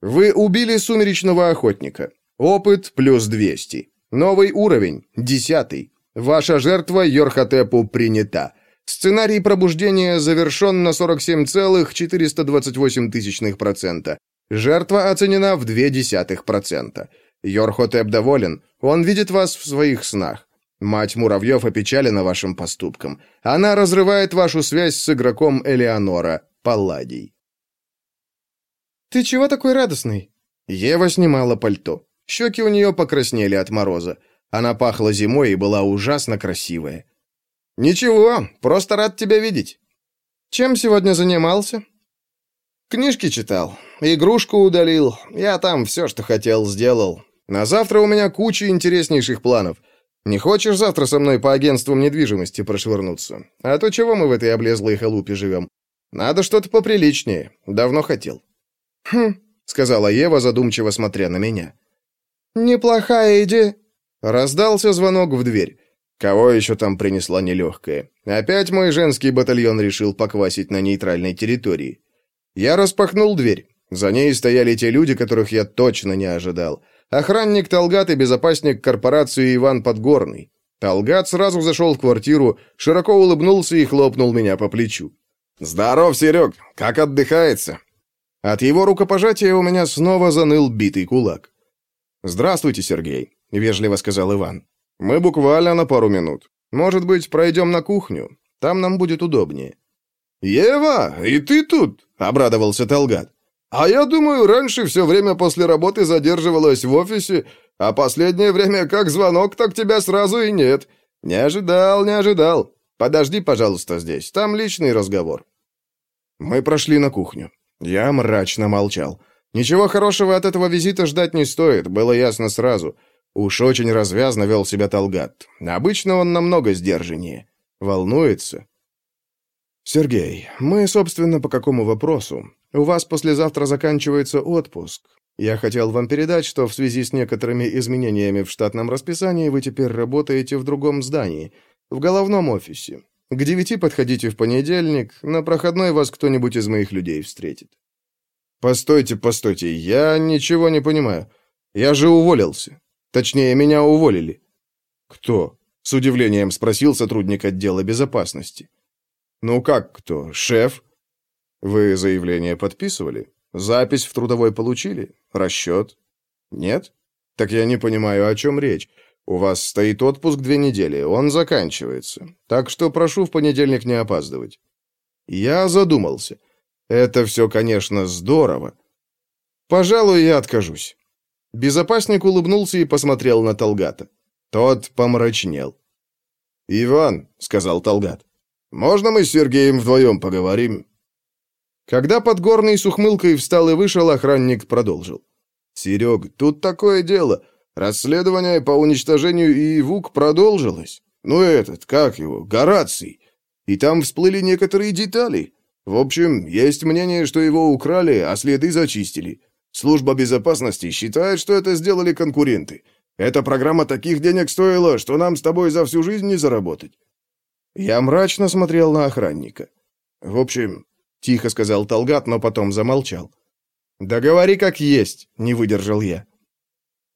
Вы убили сумеречного охотника. Опыт плюс 200. Новый уровень, десятый. Ваша жертва Йорхотепу принята. Сценарий пробуждения завершен на 47,428%. Жертва оценена в 0,2%. Йорхотеп доволен. Он видит вас в своих снах. Мать муравьев опечалена вашим поступком. Она разрывает вашу связь с игроком Элеонора. Палладий. «Ты чего такой радостный?» Ева снимала пальто. Щеки у нее покраснели от мороза. Она пахла зимой и была ужасно красивая. «Ничего, просто рад тебя видеть». «Чем сегодня занимался?» «Книжки читал, игрушку удалил. Я там все, что хотел, сделал. На завтра у меня куча интереснейших планов. Не хочешь завтра со мной по агентствам недвижимости прошвырнуться? А то чего мы в этой облезлой халупе живем? Надо что-то поприличнее. Давно хотел». «Хм», — сказала Ева, задумчиво смотря на меня. «Неплохая идея». Раздался звонок в дверь. Кого еще там принесла нелегкая? Опять мой женский батальон решил поквасить на нейтральной территории. Я распахнул дверь. За ней стояли те люди, которых я точно не ожидал. Охранник Талгат и безопасник корпорации Иван Подгорный. Талгат сразу зашел в квартиру, широко улыбнулся и хлопнул меня по плечу. «Здоров, Серег! Как отдыхается?» От его рукопожатия у меня снова заныл битый кулак. «Здравствуйте, Сергей», — вежливо сказал Иван. «Мы буквально на пару минут. Может быть, пройдем на кухню? Там нам будет удобнее». «Ева, и ты тут?» — обрадовался Талгат. «А я думаю, раньше все время после работы задерживалась в офисе, а последнее время как звонок, так тебя сразу и нет. Не ожидал, не ожидал. Подожди, пожалуйста, здесь. Там личный разговор». Мы прошли на кухню. Я мрачно молчал. Ничего хорошего от этого визита ждать не стоит, было ясно сразу. Уж очень развязно вел себя Талгат. Обычно он намного сдержаннее. Волнуется. «Сергей, мы, собственно, по какому вопросу? У вас послезавтра заканчивается отпуск. Я хотел вам передать, что в связи с некоторыми изменениями в штатном расписании вы теперь работаете в другом здании. В головном офисе. К девяти подходите в понедельник, на проходной вас кто-нибудь из моих людей встретит». «Постойте, постойте, я ничего не понимаю. Я же уволился. Точнее, меня уволили». «Кто?» — с удивлением спросил сотрудник отдела безопасности. «Ну как кто? Шеф?» «Вы заявление подписывали? Запись в трудовой получили? Расчет?» «Нет? Так я не понимаю, о чем речь. У вас стоит отпуск две недели, он заканчивается. Так что прошу в понедельник не опаздывать. Я задумался. Это все, конечно, здорово. Пожалуй, я откажусь. Безопасник улыбнулся и посмотрел на Талгата. Тот помрачнел. «Иван», — сказал Талгат, — «можно мы с Сергеем вдвоем поговорим?» Когда Подгорный с ухмылкой встал и вышел, охранник продолжил. «Серег, тут такое дело. Расследование по уничтожению ИИВУК продолжилось. Ну этот, как его, Гораций. И там всплыли некоторые детали. В общем, есть мнение, что его украли, а следы зачистили. Служба безопасности считает, что это сделали конкуренты. Эта программа таких денег стоила, что нам с тобой за всю жизнь не заработать. Я мрачно смотрел на охранника. В общем, тихо сказал Талгат, но потом замолчал. «Да говори как есть», — не выдержал я.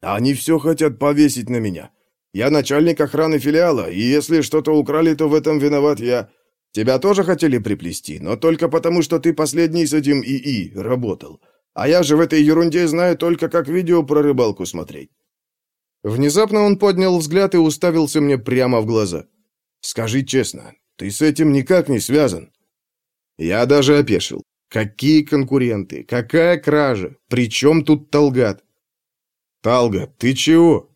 Они все хотят повесить на меня. Я начальник охраны филиала, и если что-то украли, то в этом виноват я. Тебя тоже хотели приплести, но только потому, что ты последний с этим ИИ работал. А я же в этой ерунде знаю только, как видео про рыбалку смотреть». Внезапно он поднял взгляд и уставился мне прямо в глаза. «Скажи честно, ты с этим никак не связан?» Я даже опешил. Какие конкуренты? Какая кража? При чем тут Талгат? Талга, ты чего?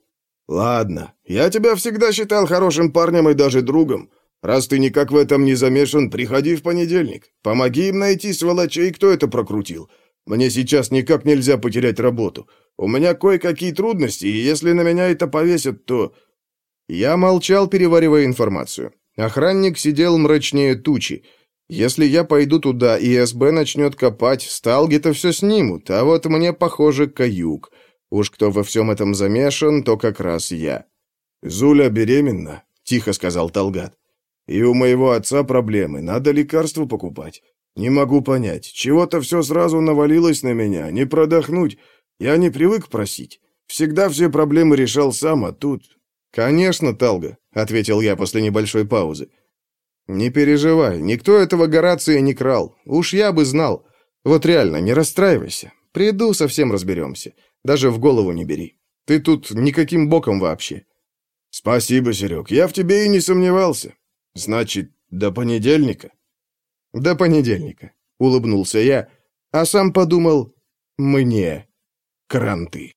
Ладно, я тебя всегда считал хорошим парнем и даже другом. Раз ты никак в этом не замешан, приходи в понедельник. Помоги им найти сволочей, кто это прокрутил. Мне сейчас никак нельзя потерять работу. У меня кое-какие трудности, и если на меня это повесят, то...» Я молчал, переваривая информацию. Охранник сидел мрачнее тучи. Если я пойду туда, и СБ начнет копать, сталги-то все снимут, а вот мне, похоже, каюк. Уж кто во всем этом замешан, то как раз я. «Зуля беременна», — тихо сказал Талгат. «И у моего отца проблемы, надо лекарства покупать. Не могу понять, чего-то все сразу навалилось на меня, не продохнуть. Я не привык просить. Всегда все проблемы решал сам, а тут...» «Конечно, Талга», — ответил я после небольшой паузы. «Не переживай, никто этого Горация не крал. Уж я бы знал. Вот реально, не расстраивайся. Приду, совсем разберемся. Даже в голову не бери. Ты тут никаким боком вообще». «Спасибо, Серег, я в тебе и не сомневался. Значит, до понедельника?» «До понедельника», — улыбнулся я, а сам подумал, «мне кранты».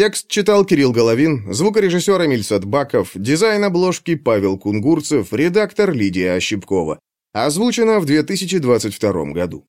Текст читал Кирилл Головин, звукорежиссер Эмиль Садбаков, дизайн обложки Павел Кунгурцев, редактор Лидия Ощепкова. Озвучено в 2022 году.